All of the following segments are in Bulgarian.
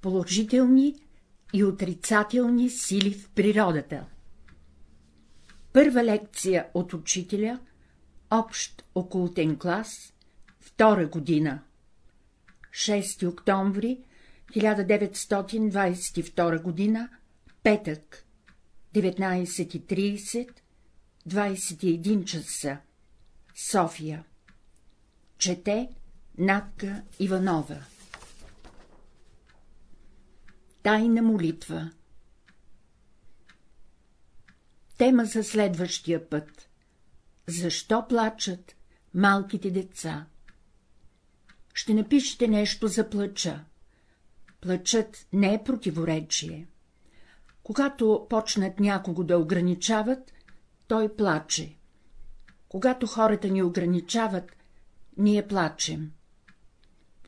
Положителни и отрицателни сили в природата. Първа лекция от учителя, общ окултен клас, втора година. 6 октомври 1922 година, петък, 19.30, 21 часа, София. Чете Натка Иванова Тайна молитва Тема за следващия път Защо плачат малките деца? Ще напишете нещо за плача. Плачът не е противоречие. Когато почнат някого да ограничават, той плаче. Когато хората ни ограничават, ние плачем.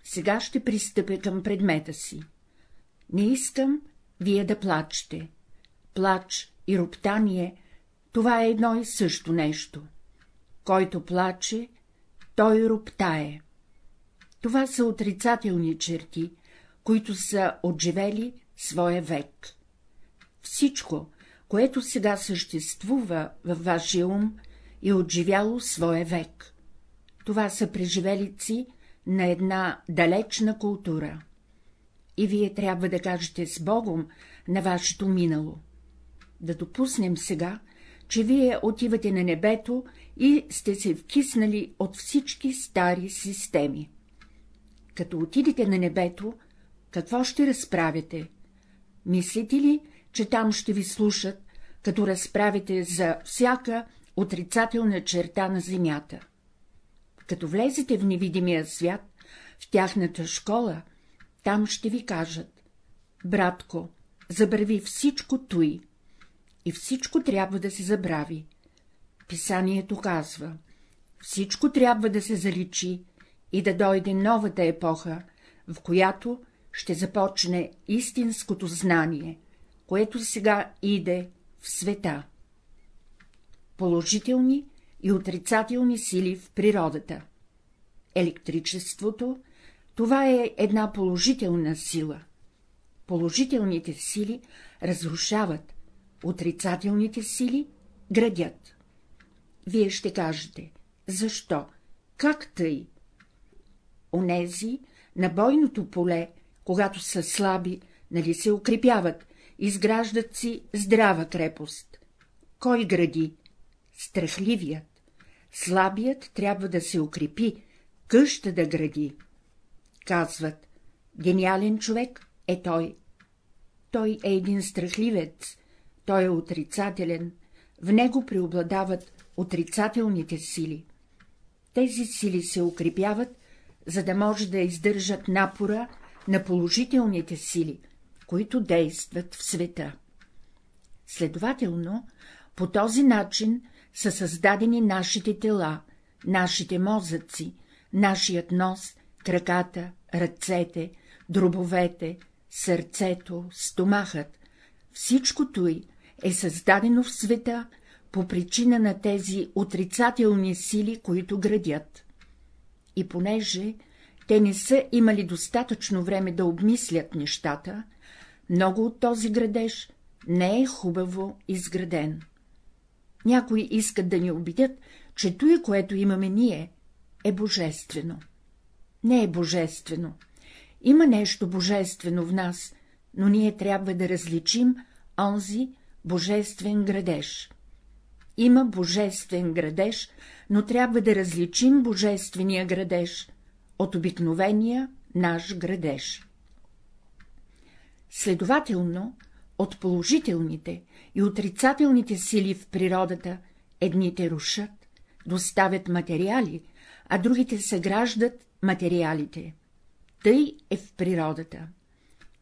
Сега ще пристъпя към предмета си. Не искам вие да плачете. Плач и роптание — това е едно и също нещо. Който плаче, той роптае. Това са отрицателни черти, които са отживели своя век. Всичко, което сега съществува във вашия ум, е отживяло своя век. Това са преживелици на една далечна култура. И вие трябва да кажете с Богом на вашето минало. Да допуснем сега, че вие отивате на небето и сте се вкиснали от всички стари системи. Като отидете на небето, какво ще разправяте? Мислите ли, че там ще ви слушат, като разправите за всяка отрицателна черта на земята? Като влезете в невидимия свят, в тяхната школа, там ще ви кажат — братко, забрави всичко той. И всичко трябва да се забрави. Писанието казва — всичко трябва да се заличи и да дойде новата епоха, в която ще започне истинското знание, което сега иде в света. Положителни и отрицателни сили в природата. Електричеството — това е една положителна сила. Положителните сили разрушават, отрицателните сили градят. Вие ще кажете, защо, как тъй? Онези на бойното поле, когато са слаби, нали се укрепяват, изграждат си здрава крепост. Кой гради? Страхливият. Слабият трябва да се укрепи, къща да гради. Казват, гениален човек е той. Той е един страхливец, той е отрицателен, в него преобладават отрицателните сили. Тези сили се укрепяват, за да може да издържат напора на положителните сили, които действат в света. Следователно, по този начин са създадени нашите тела, нашите мозъци, нашият нос, краката, ръцете, дробовете, сърцето, стомахът. Всичко той е създадено в света по причина на тези отрицателни сили, които градят. И понеже те не са имали достатъчно време да обмислят нещата, много от този градеж не е хубаво изграден. Някои искат да ни убедят, че той, което имаме ние, е божествено. Не е божествено. Има нещо божествено в нас, но ние трябва да различим онзи божествен градеж. Има божествен градеж, но трябва да различим божествения градеж от обикновения наш градеж. Следователно, от положителните и отрицателните сили в природата едните рушат, доставят материали, а другите съграждат материалите. Тъй е в природата.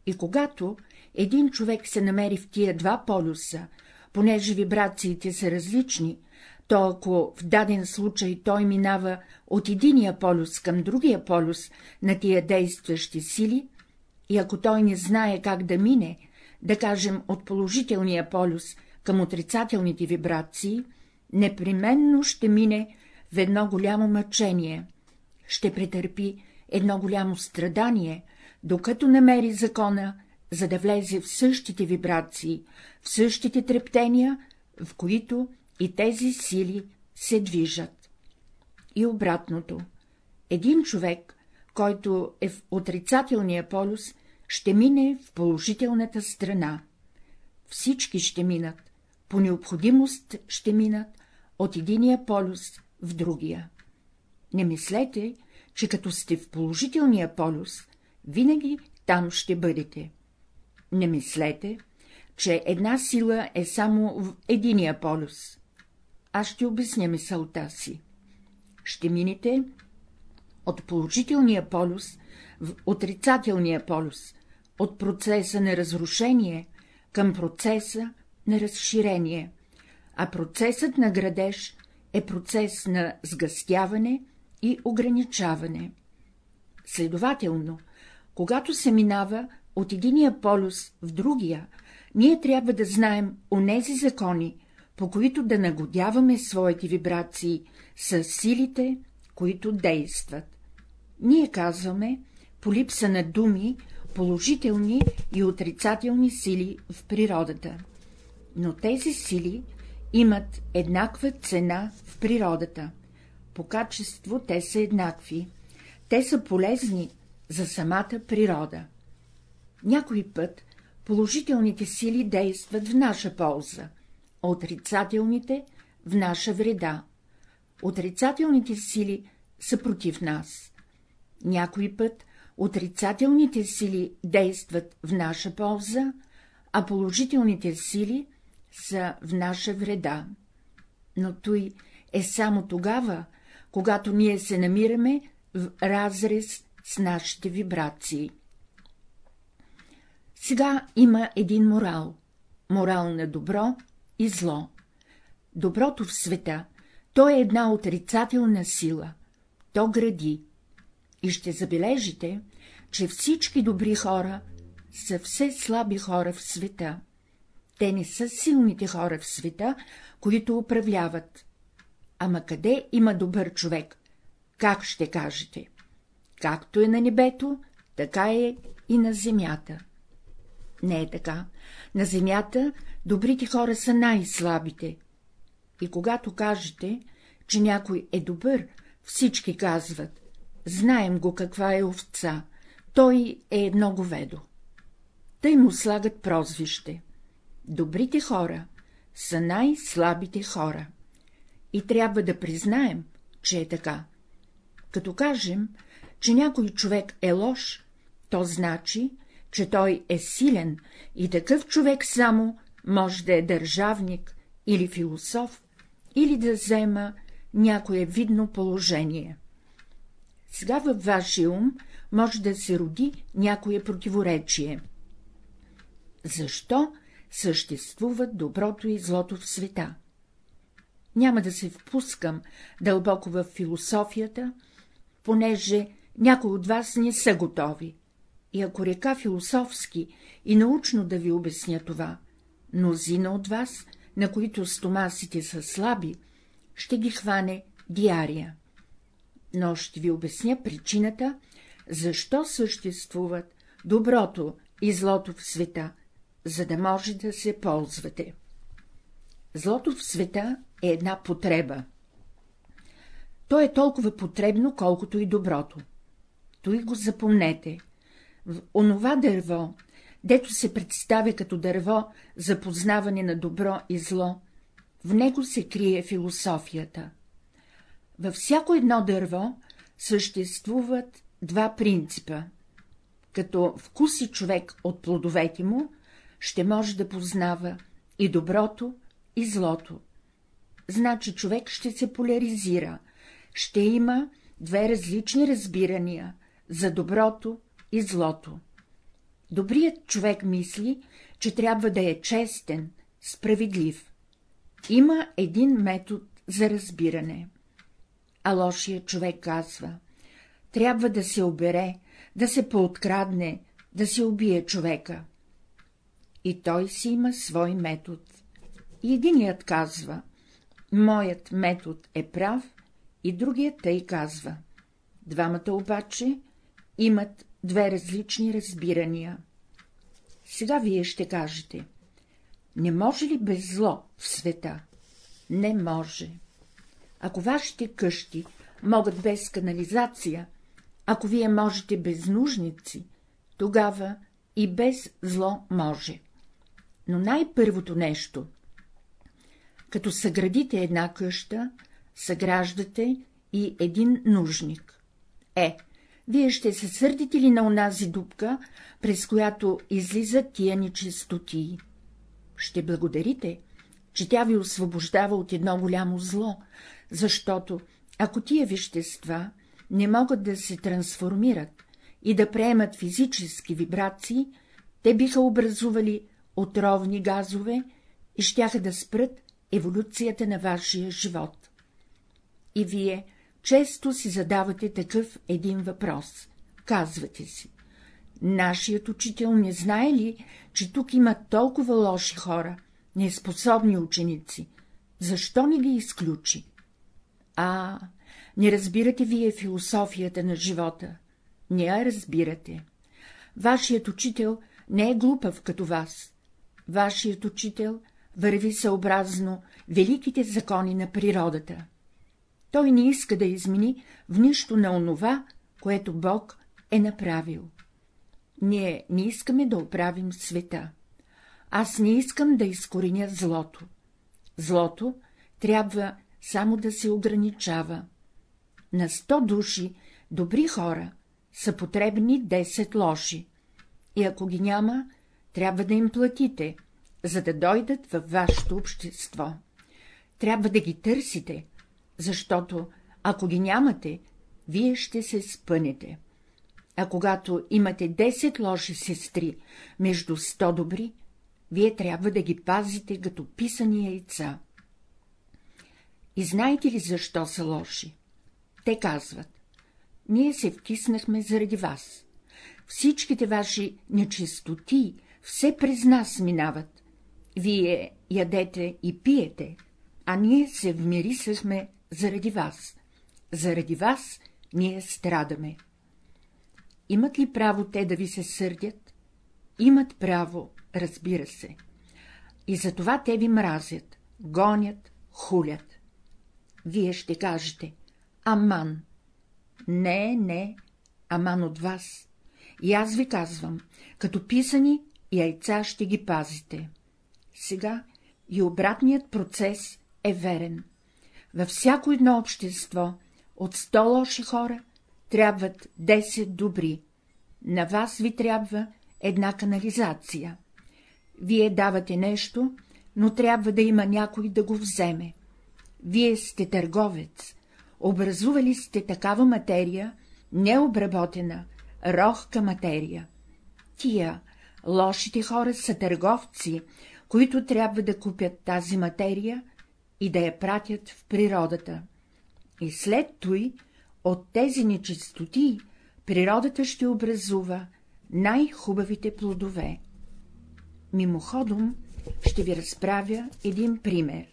И когато един човек се намери в тия два полюса, понеже вибрациите са различни, то ако в даден случай той минава от единия полюс към другия полюс на тия действащи сили, и ако той не знае как да мине, да кажем от положителния полюс към отрицателните вибрации, непременно ще мине в едно голямо мъчение, ще претърпи едно голямо страдание, докато намери закона, за да влезе в същите вибрации, в същите трептения, в които и тези сили се движат. И обратното. Един човек, който е в отрицателния полюс, ще мине в положителната страна. Всички ще минат, по необходимост ще минат от единия полюс в другия. Не мислете, че като сте в положителния полюс, винаги там ще бъдете. Не мислете, че една сила е само в единия полюс. Аз ще обясня мисълта си. Ще минете от положителния полюс в отрицателния полюс, от процеса на разрушение към процеса на разширение, а процесът на градеж е процес на сгъстяване и ограничаване. Следователно, когато се минава от единия полюс в другия, ние трябва да знаем онези закони, по които да нагодяваме своите вибрации с силите, които действат. Ние казваме, по липса на думи, положителни и отрицателни сили в природата. Но тези сили имат еднаква цена в природата. По качество те са еднакви. Те са полезни за самата природа. Някой път положителните сили действат в наша полза, а отрицателните — в наша вреда. Отрицателните сили са против нас. Някой път отрицателните сили действат в наша полза, а положителните сили са в наша вреда. Но той е само тогава, когато ние се намираме в разрез с нашите вибрации. Сега има един морал — морал на добро и зло. Доброто в света, то е една отрицателна сила, то гради. И ще забележите, че всички добри хора са все слаби хора в света. Те не са силните хора в света, които управляват. Ама къде има добър човек? Как ще кажете? Както е на небето, така е и на земята. Не е така. На земята добрите хора са най-слабите. И когато кажете, че някой е добър, всички казват, знаем го каква е овца, той е едно говедо. Тъй му слагат прозвище. Добрите хора са най-слабите хора. И трябва да признаем, че е така. Като кажем, че някой човек е лош, то значи, че той е силен и такъв човек само може да е държавник или философ, или да взема някое видно положение. Сега във вашия ум може да се роди някое противоречие. Защо съществуват доброто и злото в света? Няма да се впускам дълбоко в философията, понеже някои от вас не са готови. И ако река философски и научно да ви обясня това, мнозина от вас, на които стомасите са слаби, ще ги хване диария. Но ще ви обясня причината, защо съществуват доброто и злото в света, за да може да се ползвате. Злото в света е една потреба. То е толкова потребно, колкото и доброто. Той го запомнете. В онова дърво, дето се представя като дърво за познаване на добро и зло, в него се крие философията. Във всяко едно дърво съществуват два принципа. Като вкуси човек от плодовете му, ще може да познава и доброто, и злото. Значи човек ще се поляризира, ще има две различни разбирания за доброто и злото. Добрият човек мисли, че трябва да е честен, справедлив. Има един метод за разбиране. А лошият човек казва — трябва да се обере, да се пооткрадне, да се убие човека. И той си има свой метод. И единият казва — моят метод е прав, и другият тъй казва. Двамата обаче имат две различни разбирания. Сега вие ще кажете, не може ли без зло в света? Не може. Ако вашите къщи могат без канализация, ако вие можете без нужници, тогава и без зло може. Но най-първото нещо, като съградите една къща, съграждате и един нужник. Е, вие ще се сърдите ли на онази дупка, през която излизат тия нечистотии? Ще благодарите, че тя ви освобождава от едно голямо зло, защото, ако тия вещества не могат да се трансформират и да приемат физически вибрации, те биха образували отровни газове и щяха да спрат еволюцията на вашия живот. И вие често си задавате такъв един въпрос. Казвате си. Нашият учител не знае ли, че тук има толкова лоши хора, неспособни ученици? Защо не ги изключи? А, не разбирате вие философията на живота. Не я разбирате. Вашият учител не е глупав като вас. Вашият учител върви съобразно великите закони на природата. Той не иска да измени в нищо на онова, което Бог е направил. Ние не искаме да оправим света. Аз не искам да изкореня злото. Злото трябва само да се ограничава. На сто души добри хора са потребни 10 лоши, и ако ги няма, трябва да им платите, за да дойдат във вашето общество. Трябва да ги търсите, защото, ако ги нямате, вие ще се спънете. А когато имате 10 лоши сестри между 100 добри, вие трябва да ги пазите като писани яйца. И знаете ли защо са лоши? Те казват, ние се вкиснахме заради вас. Всичките ваши нечистоти все през нас минават. Вие ядете и пиете, а ние се вмирисахме заради вас. Заради вас ние страдаме. Имат ли право те да ви се сърдят? Имат право, разбира се. И затова те ви мразят, гонят, хулят. Вие ще кажете — аман. Не, не, аман от вас. И аз ви казвам, като писани яйца ще ги пазите. Сега и обратният процес е верен. Във всяко едно общество от сто лоши хора трябват 10 добри. На вас ви трябва една канализация. Вие давате нещо, но трябва да има някой да го вземе. Вие сте търговец, образували сте такава материя, необработена, рохка материя. Тия, лошите хора са търговци, които трябва да купят тази материя и да я пратят в природата. И след той, от тези нечистоти, природата ще образува най-хубавите плодове. Мимоходом ще ви разправя един пример.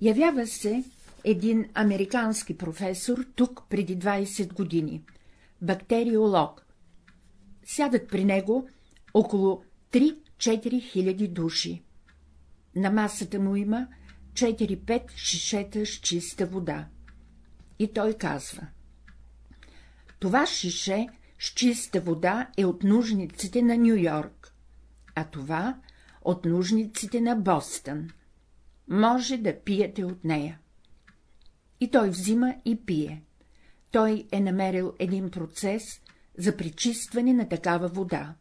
Явява се един американски професор тук преди 20 години, бактериолог. Сядат при него около 3-4 хиляди души. На масата му има 4-5 шишета с чиста вода. И той казва. Това шише с чиста вода е от нужниците на Нью-Йорк, а това от нужниците на Бостън. Може да пиете от нея. И той взима и пие. Той е намерил един процес за причистване на такава вода.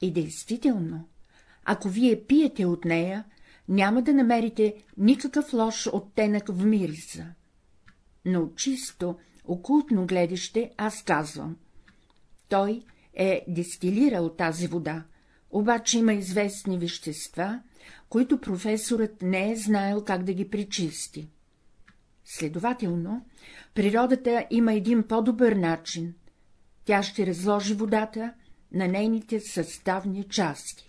И действително, ако вие пиете от нея, няма да намерите никакъв лош оттенък в мириса. Но чисто окултно гледаще аз казвам. Той е дестилирал тази вода, обаче има известни вещества, които професорът не е знаел как да ги причисти. Следователно, природата има един по-добър начин. Тя ще разложи водата на нейните съставни части.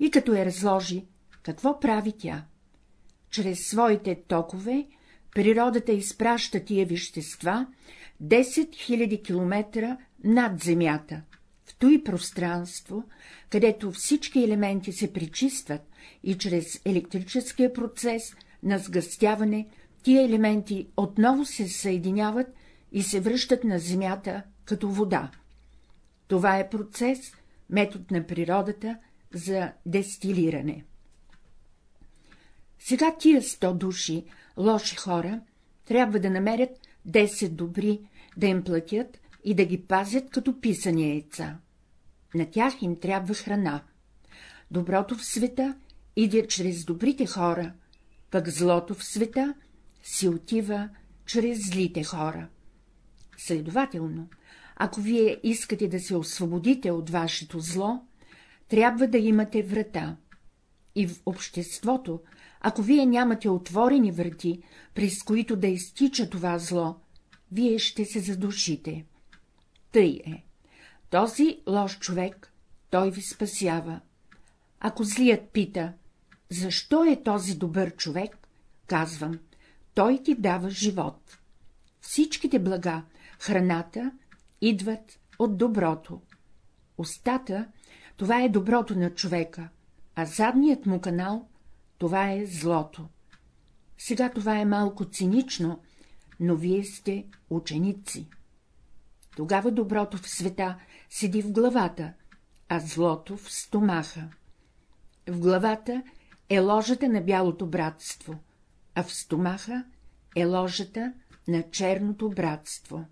И като я разложи, какво прави тя? Чрез своите токове природата изпраща тия вещества 10 000 км над Земята, в той пространство, където всички елементи се причистват и чрез електрическия процес на сгъстяване тия елементи отново се съединяват и се връщат на Земята като вода. Това е процес, метод на природата за дестилиране. Сега тия сто души, лоши хора, трябва да намерят 10 добри, да им платят и да ги пазят като писани яйца. На тях им трябва храна. Доброто в света иде чрез добрите хора, пък злото в света си отива чрез злите хора. Следователно, ако вие искате да се освободите от вашето зло, трябва да имате врата. И в обществото, ако вие нямате отворени врати, през които да изтича това зло, вие ще се задушите. Тъй е. Този лош човек, той ви спасява. Ако злият пита, защо е този добър човек, казвам, той ти дава живот. Всичките блага, храната, идват от доброто. Остата — това е доброто на човека, а задният му канал — това е злото. Сега това е малко цинично, но вие сте ученици. Тогава доброто в света седи в главата, а злото в стомаха. В главата е ложата на бялото братство, а в стомаха е ложата на черното братство.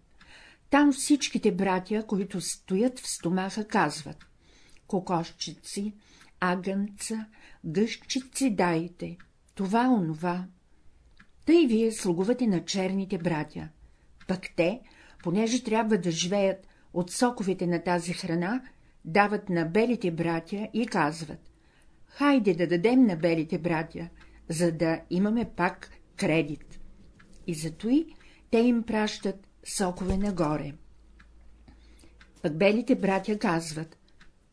Там всичките братя, които стоят в стомаха, казват — кокошчици, агънца, гъщици дайте, това, онова. Тъй вие слугувате на черните братя, пък те, понеже трябва да живеят от соковете на тази храна, дават на белите братя и казват — хайде да дадем на белите братя, за да имаме пак кредит. И зато и те им пращат сокове нагоре. Пък белите братя казват,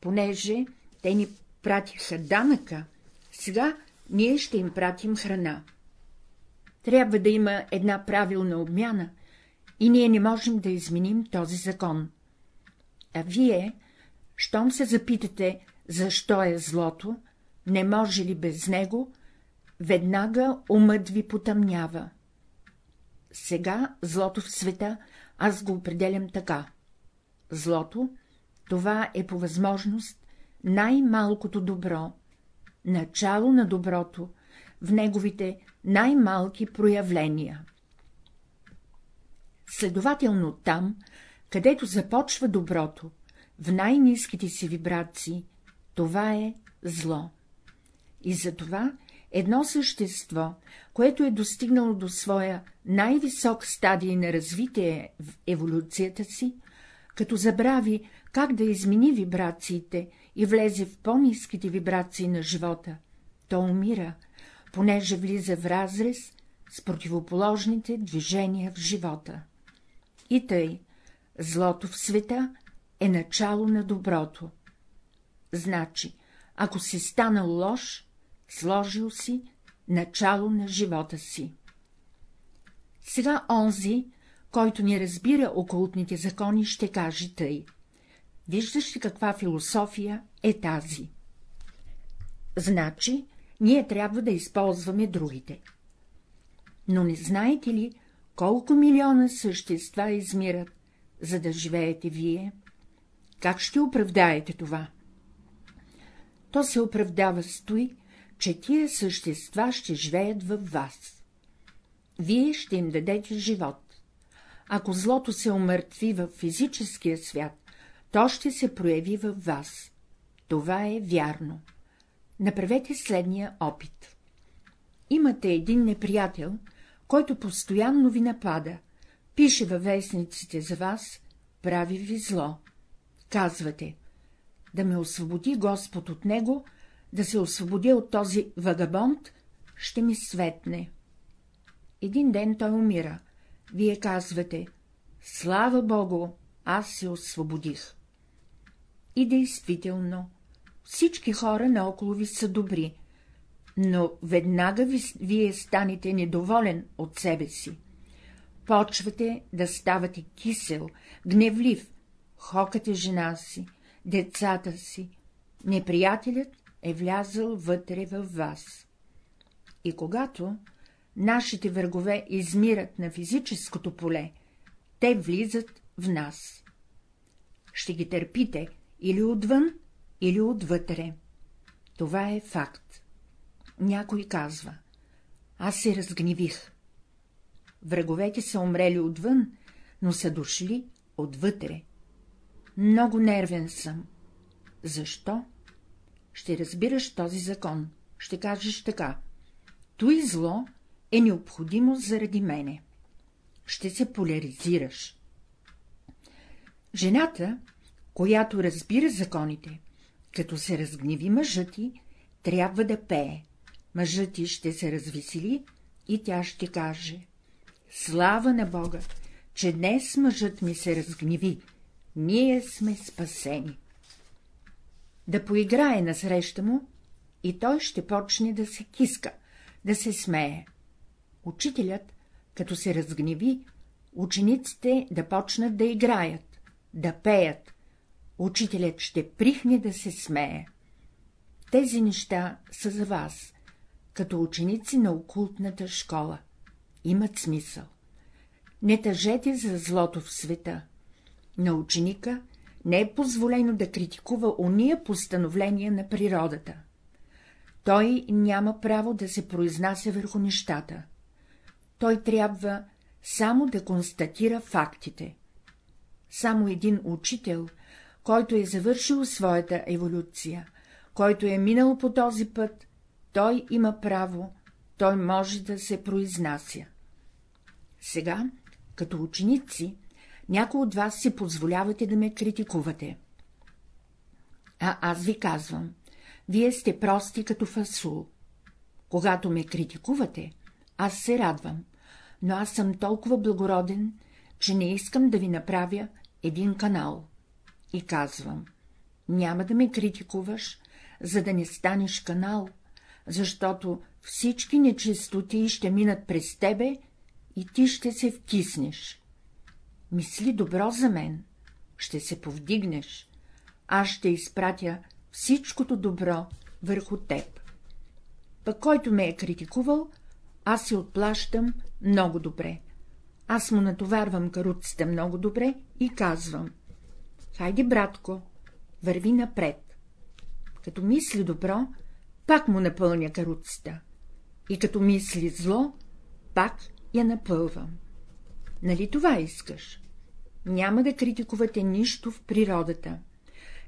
понеже те ни пратиха данъка, сега ние ще им пратим храна. Трябва да има една правилна обмяна и ние не можем да изменим този закон. А вие, щом се запитате, защо е злото, не може ли без него, веднага умът ви потъмнява. Сега злото в света аз го определям така. Злото — това е по възможност най-малкото добро, начало на доброто, в неговите най-малки проявления. Следователно там, където започва доброто, в най-низките си вибрации, това е зло. И затова едно същество, което е достигнало до своя най-висок стадий на развитие в еволюцията си, като забрави как да измени вибрациите и влезе в по-низките вибрации на живота, то умира, понеже влиза в разрез с противоположните движения в живота. И тъй, злото в света е начало на доброто. Значи, ако си станал лош, сложил си начало на живота си. Сега онзи, който не разбира окултните закони, ще каже тъй. Виждаш ли каква философия е тази? Значи, ние трябва да използваме другите. Но не знаете ли, колко милиона същества измират, за да живеете вие? Как ще оправдаете това? То се оправдава с той, че тия същества ще живеят във вас. Вие ще им дадете живот. Ако злото се омъртви в физическия свят, то ще се прояви във вас. Това е вярно. Направете следния опит. Имате един неприятел, който постоянно ви напада, пише във вестниците за вас, прави ви зло. Казвате, да ме освободи Господ от него, да се освободя от този вагабонт, ще ми светне. Един ден той умира. Вие казвате, слава Богу, аз се освободих. И действително, всички хора наоколо ви са добри, но веднага ви, вие станете недоволен от себе си. почвате да ставате кисел, гневлив, хокате жена си, децата си, неприятелят е влязъл вътре във вас. И когато нашите врагове измират на физическото поле, те влизат в нас. Ще ги търпите или отвън, или отвътре. Това е факт. Някой казва — аз се разгневих. Враговете са умрели отвън, но са дошли отвътре. Много нервен съм. Защо? Ще разбираш този закон. Ще кажеш така. Той зло е необходимо заради мене. Ще се поляризираш. Жената, която разбира законите, като се разгневи мъжът ти, трябва да пее. Мъжът ти ще се развесели и тя ще каже — Слава на Бога, че днес мъжът ми се разгневи, ние сме спасени. Да поиграе насреща му и той ще почне да се киска, да се смее. Учителят, като се разгневи, учениците да почнат да играят, да пеят, учителят ще прихне да се смее. Тези неща са за вас, като ученици на окултната школа. Имат смисъл. Не тъжете за злото в света. На ученика не е позволено да критикува уния постановления на природата. Той няма право да се произнася върху нещата. Той трябва само да констатира фактите. Само един учител, който е завършил своята еволюция, който е минал по този път, той има право, той може да се произнася. Сега, като ученици, някои от вас си позволявате да ме критикувате. А аз ви казвам, вие сте прости като фасул. Когато ме критикувате, аз се радвам, но аз съм толкова благороден, че не искам да ви направя един канал. И казвам, няма да ме критикуваш, за да не станеш канал, защото всички нечистоти ще минат през тебе и ти ще се вкиснеш. Мисли добро за мен, ще се повдигнеш, аз ще изпратя всичкото добро върху теб. Пък който ме е критикувал, аз се отплащам много добре. Аз му натоварвам каруците много добре и казвам — хайде, братко, върви напред. Като мисли добро, пак му напълня каруцата, и като мисли зло, пак я напълвам. Нали това искаш? Няма да критикувате нищо в природата.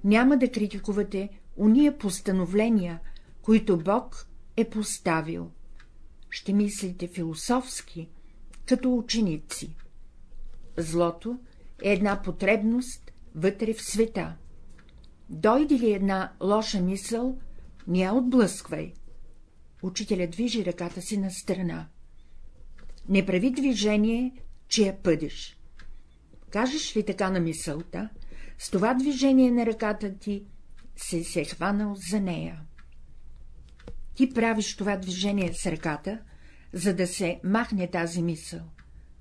Няма да критикувате уния постановления, които Бог е поставил. Ще мислите философски, като ученици. Злото е една потребност вътре в света. Дойде ли една лоша мисъл, не отблъсквай. Учителя движи ръката си на страна. Не прави движение, че я пъдеш. Кажеш ли така на мисълта, с това движение на ръката ти се се хванал за нея. Ти правиш това движение с ръката, за да се махне тази мисъл,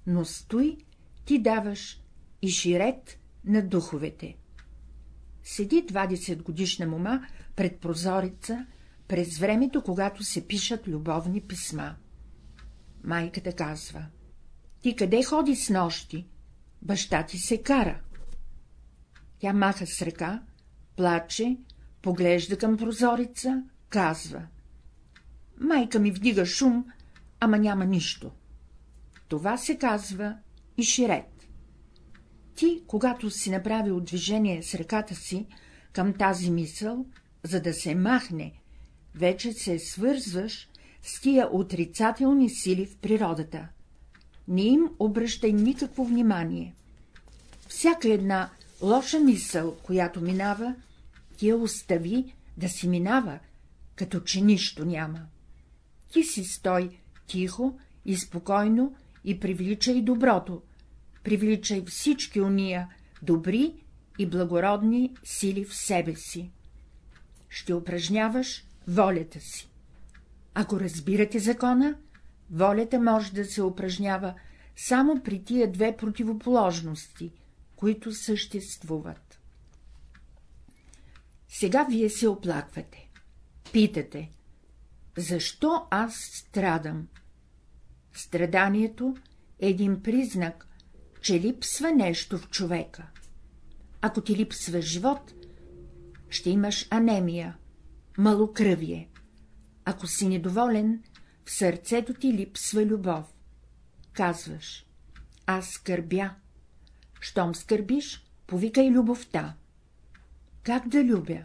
но стой, ти даваш и ширет на духовете. Седи 20 годишна мома пред прозореца, през времето, когато се пишат любовни писма. Майката казва — ти къде ходи с нощи? Баща ти се кара. Тя маха с ръка, плаче, поглежда към прозореца, казва — майка ми вдига шум, ама няма нищо. Това се казва и ширет. Ти, когато си направил движение с ръката си към тази мисъл, за да се махне, вече се свързваш с тия отрицателни сили в природата. Не им обръщай никакво внимание. Всяка една лоша мисъл, която минава, ти я остави да си минава, като че нищо няма. Ти си стой тихо и спокойно и привличай доброто, привличай всички уния добри и благородни сили в себе си. Ще упражняваш волята си. Ако разбирате закона, волята може да се упражнява само при тия две противоположности, които съществуват. Сега вие се оплаквате. Питате, защо аз страдам? Страданието е един признак, че липсва нещо в човека. Ако ти липсва живот, ще имаш анемия, малокръвие. Ако си недоволен, в сърцето ти липсва любов. Казваш, аз скърбя. Щом скърбиш, повикай любовта. Как да любя?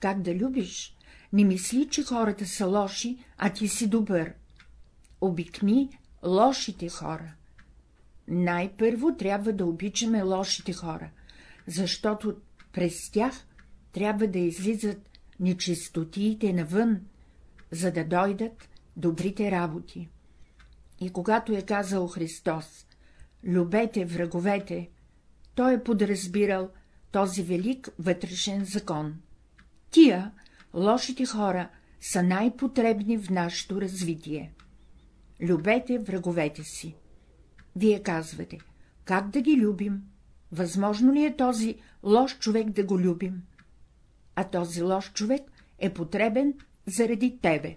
Как да любиш? Не мисли, че хората са лоши, а ти си добър. Обикни лошите хора. Най-първо трябва да обичаме лошите хора, защото през тях трябва да излизат нечистотиите навън, за да дойдат добрите работи. И когато е казал Христос, любете враговете, той е подразбирал този велик вътрешен закон. Тия, лошите хора, са най-потребни в нашето развитие. Любете враговете си. Вие казвате, как да ги любим? Възможно ли е този лош човек да го любим? А този лош човек е потребен заради тебе.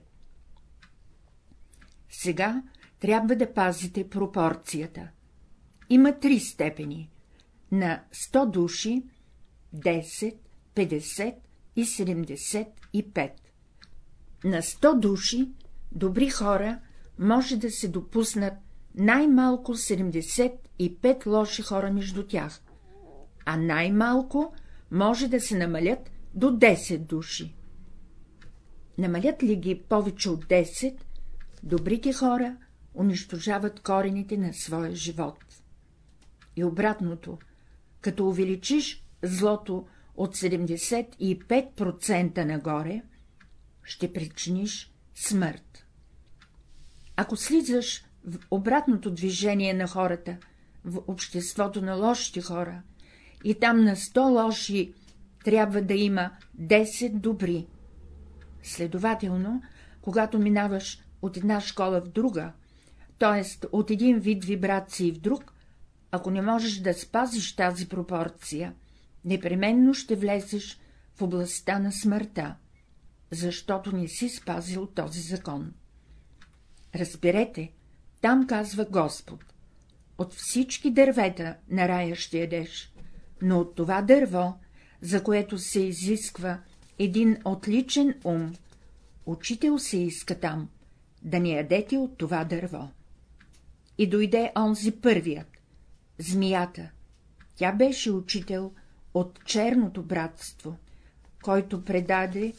Сега трябва да пазите пропорцията. Има три степени. На 100 души 10, 50 и 75. На 100 души добри хора може да се допуснат най-малко 75 лоши хора между тях, а най-малко може да се намалят до 10 души. Намалят ли ги повече от 10, добрите хора унищожават корените на своя живот. И обратното, като увеличиш злото от 75% нагоре, ще причиниш смърт. Ако слизаш в обратното движение на хората, в обществото на лошите хора, и там на 100 лоши трябва да има 10 добри. Следователно, когато минаваш от една школа в друга, т.е. от един вид вибрации в друг, ако не можеш да спазиш тази пропорция, непременно ще влезеш в областта на смъртта, защото не си спазил този закон. Разберете, там казва Господ, от всички дървета на рая ще ядеш, но от това дърво, за което се изисква един отличен ум, учител се иска там, да не ядете от това дърво. И дойде онзи първият, змията. Тя беше учител от черното братство, който предаде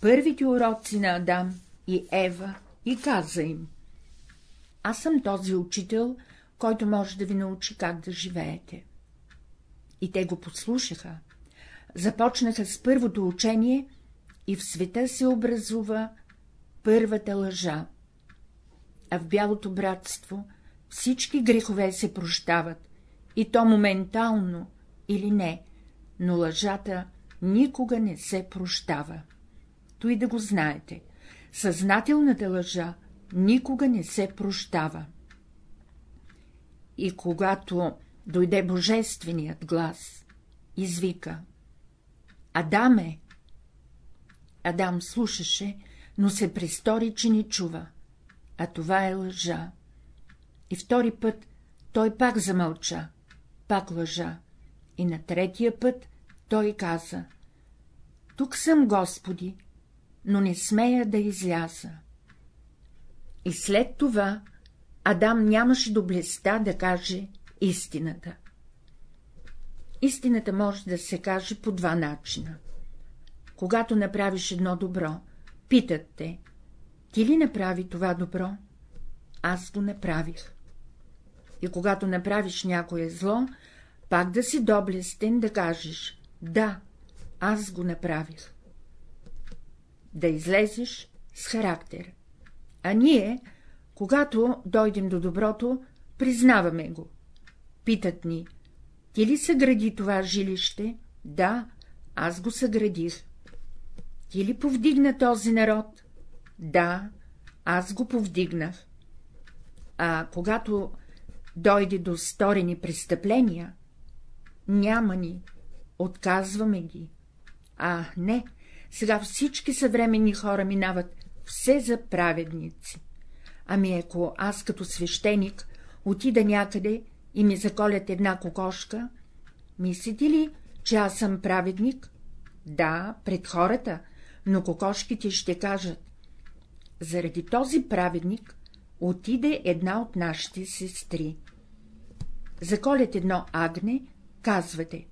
първите уроци на Адам и Ева и каза им — аз съм този учител, който може да ви научи как да живеете. И те го послушаха. Започнаха с първото учение и в света се образува първата лъжа. А в бялото братство всички грехове се прощават, и то моментално или не, но лъжата никога не се прощава. Той да го знаете, съзнателната лъжа никога не се прощава. И когато дойде божественият глас, извика — Адаме! Адам слушаше, но се престори, че не чува, а това е лъжа. И втори път той пак замълча, пак лъжа, и на третия път той каза — Тук съм, Господи, но не смея да изляза. И след това Адам нямаше доблестта да каже истината. Истината може да се каже по два начина. Когато направиш едно добро, питат те, ти ли направи това добро? Аз го направих. И когато направиш някое зло, пак да си доблестен да кажеш — да, аз го направих. Да излезеш с характер. А ние, когато дойдем до доброто, признаваме го. Питат ни — ти ли съгради това жилище? Да, аз го съградих. Ти ли повдигна този народ? Да, аз го повдигнах. А когато дойде до сторени престъпления, няма ни, отказваме ги. А, не, сега всички съвременни хора минават все за праведници. Ами ако аз като свещеник отида някъде и ми заколят една кокошка, мислите ли, че аз съм праведник? Да, пред хората, но кокошките ще кажат. Заради този праведник отиде една от нашите сестри. Заколят едно агне, казвате.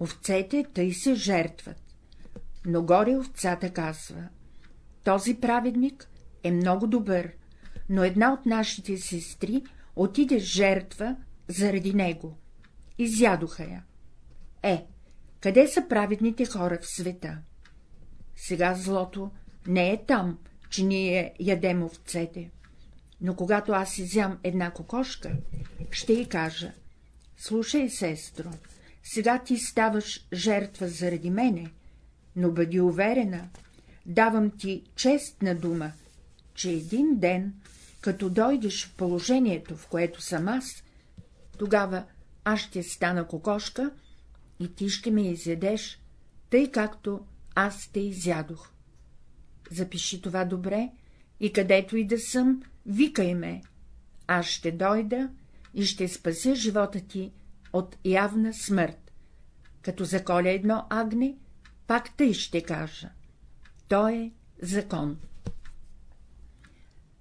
Овцете тъй се жертват. Но горе овцата казва. Този праведник е много добър, но една от нашите сестри отиде жертва заради него. Изядоха я. Е, къде са праведните хора в света? Сега злото не е там, че ние ядем овцете. Но когато аз изям една кокошка, ще й кажа — слушай, сестро, сега ти ставаш жертва заради мене, но бъди уверена, давам ти честна дума, че един ден, като дойдеш в положението, в което съм аз, тогава аз ще стана кокошка и ти ще ме изядеш, тъй както аз те изядох. Запиши това добре и където и да съм, викай ме, аз ще дойда и ще спася живота ти от явна смърт. Като заколя едно агне, пак тъй ще кажа. То е закон.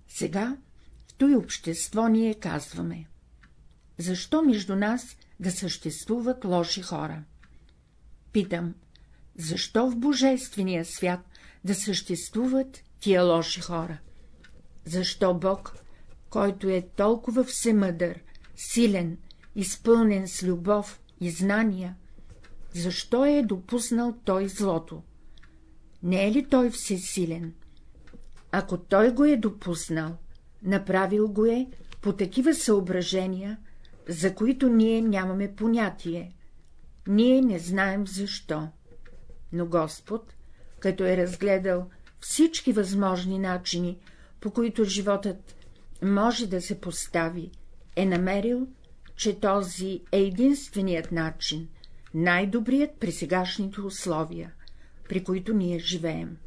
Сега в той общество ние казваме. Защо между нас да съществуват лоши хора? Питам, защо в божествения свят да съществуват тия лоши хора? Защо Бог, който е толкова всемъдър, силен, изпълнен с любов и знания, защо е допуснал той злото? Не е ли той всесилен? Ако той го е допуснал, направил го е по такива съображения, за които ние нямаме понятие. Ние не знаем защо. Но Господ, като е разгледал всички възможни начини, по които животът може да се постави, е намерил, че този е единственият начин, най-добрият при сегашните условия, при които ние живеем.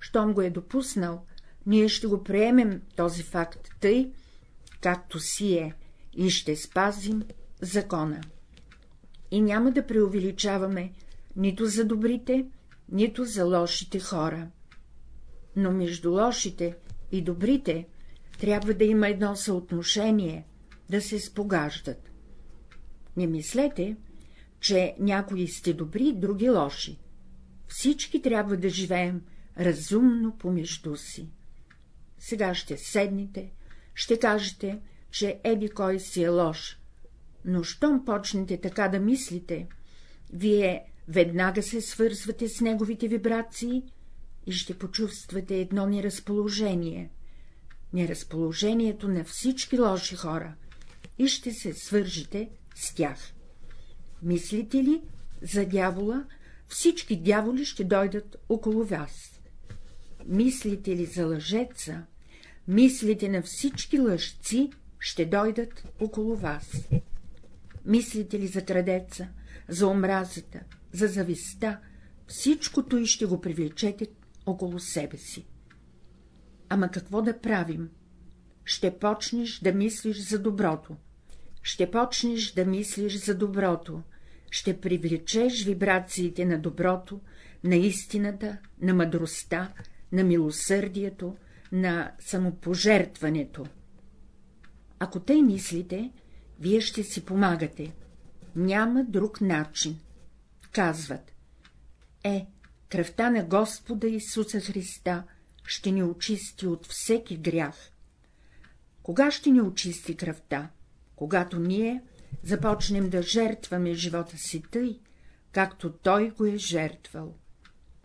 Щом го е допуснал, ние ще го приемем този факт тъй, както си е, и ще спазим закона. И няма да преувеличаваме нито за добрите, нито за лошите хора. Но между лошите и добрите трябва да има едно съотношение, да се спогаждат. Не мислете, че някои сте добри, други лоши. Всички трябва да живеем разумно помежду си. Сега ще седнете, ще кажете, че еди кой си е лош, но щом почнете така да мислите, вие веднага се свързвате с неговите вибрации и ще почувствате едно неразположение, неразположението на всички лоши хора, и ще се свържете с тях. Мислите ли за дявола, всички дяволи ще дойдат около вас. Мислите ли за лъжеца, мислите на всички лъжци ще дойдат около вас. Мислите ли за крадеца, за омразата, за зависта, всичкото и ще го привлечете около себе си. Ама какво да правим? Ще почнеш да мислиш за доброто. Ще почнеш да мислиш за доброто, ще привлечеш вибрациите на доброто, на истината, на мъдростта, на милосърдието, на самопожертването. Ако те мислите, вие ще си помагате. Няма друг начин. Казват. Е, кръвта на Господа Исуса Христа ще ни очисти от всеки грях. Кога ще ни очисти кръвта? Когато ние започнем да жертваме живота си тъй, както той го е жертвал.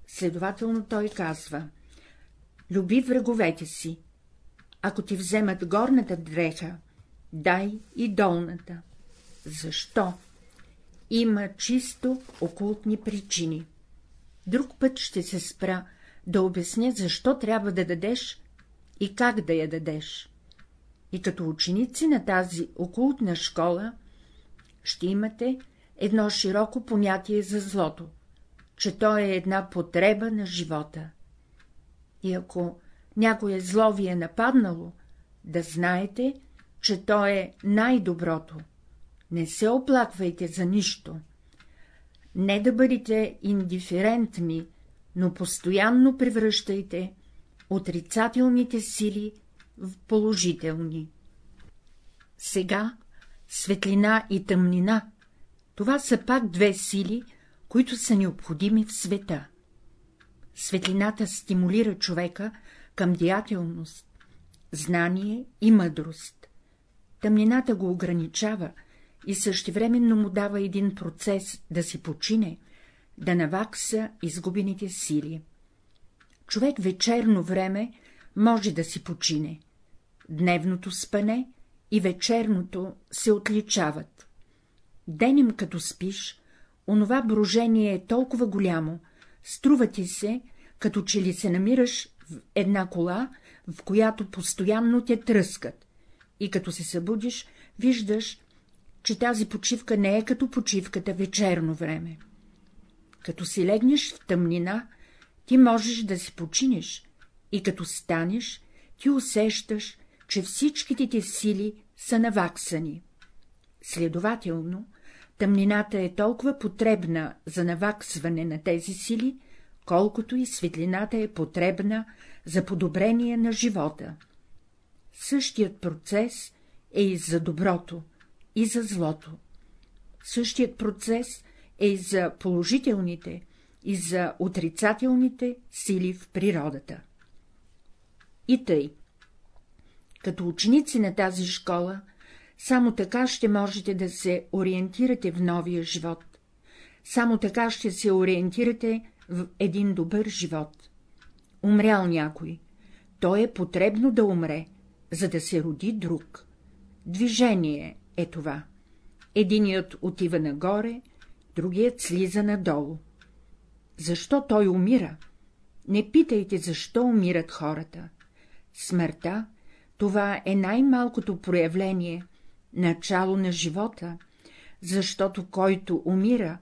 Следователно той казва — люби враговете си. Ако ти вземат горната дреха, дай и долната. Защо? Има чисто окултни причини. Друг път ще се спра да обясня, защо трябва да дадеш и как да я дадеш. И като ученици на тази окултна школа ще имате едно широко понятие за злото, че то е една потреба на живота. И ако някое зло ви е нападнало, да знаете, че то е най-доброто. Не се оплаквайте за нищо. Не да бъдете индиферентни, но постоянно превръщайте отрицателните сили в положителни. Сега светлина и тъмнина — това са пак две сили, които са необходими в света. Светлината стимулира човека към деятелност, знание и мъдрост. Тъмнината го ограничава и същевременно му дава един процес да си почине, да навакса изгубените сили. Човек вечерно време може да си почине. Дневното спане и вечерното се отличават. Денем, като спиш, онова брожение е толкова голямо, струва ти се, като че ли се намираш в една кола, в която постоянно те тръскат, и като се събудиш, виждаш, че тази почивка не е като почивката вечерно време. Като си легнеш в тъмнина, ти можеш да си починеш, и като станеш, ти усещаш, че всичките ти сили са наваксани. Следователно, тъмнината е толкова потребна за наваксване на тези сили, колкото и светлината е потребна за подобрение на живота. Същият процес е и за доброто, и за злото. Същият процес е и за положителните, и за отрицателните сили в природата. И тъй. Като ученици на тази школа, само така ще можете да се ориентирате в новия живот. Само така ще се ориентирате в един добър живот. Умрял някой. То е потребно да умре, за да се роди друг. Движение е това. Единият отива нагоре, другият слиза надолу. Защо той умира? Не питайте, защо умират хората. Смъртта — това е най-малкото проявление, начало на живота, защото който умира,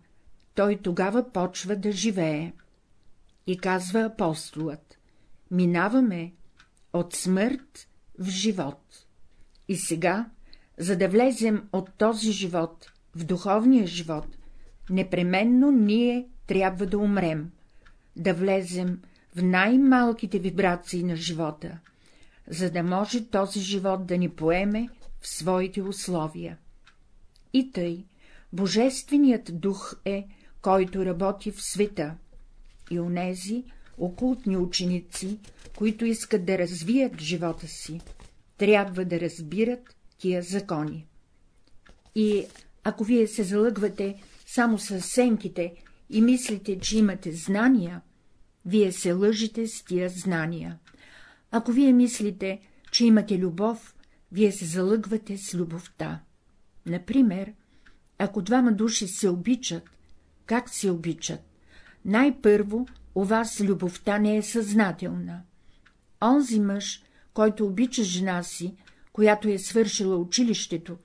той тогава почва да живее. И казва апостолът — минаваме от смърт в живот. И сега, за да влезем от този живот в духовния живот, непременно ние трябва да умрем, да влезем в най-малките вибрации на живота, за да може този живот да ни поеме в своите условия. И тъй, Божественият дух е, който работи в света, и онези окултни ученици, които искат да развият живота си, трябва да разбират тия закони. И ако вие се залъгвате само с сенките и мислите, че имате знания, вие се лъжите с тия знания. Ако вие мислите, че имате любов, вие се залъгвате с любовта. Например, ако двама души се обичат, как се обичат? Най-първо, у вас любовта не е съзнателна. Онзи мъж, който обича жена си, която е свършила училището,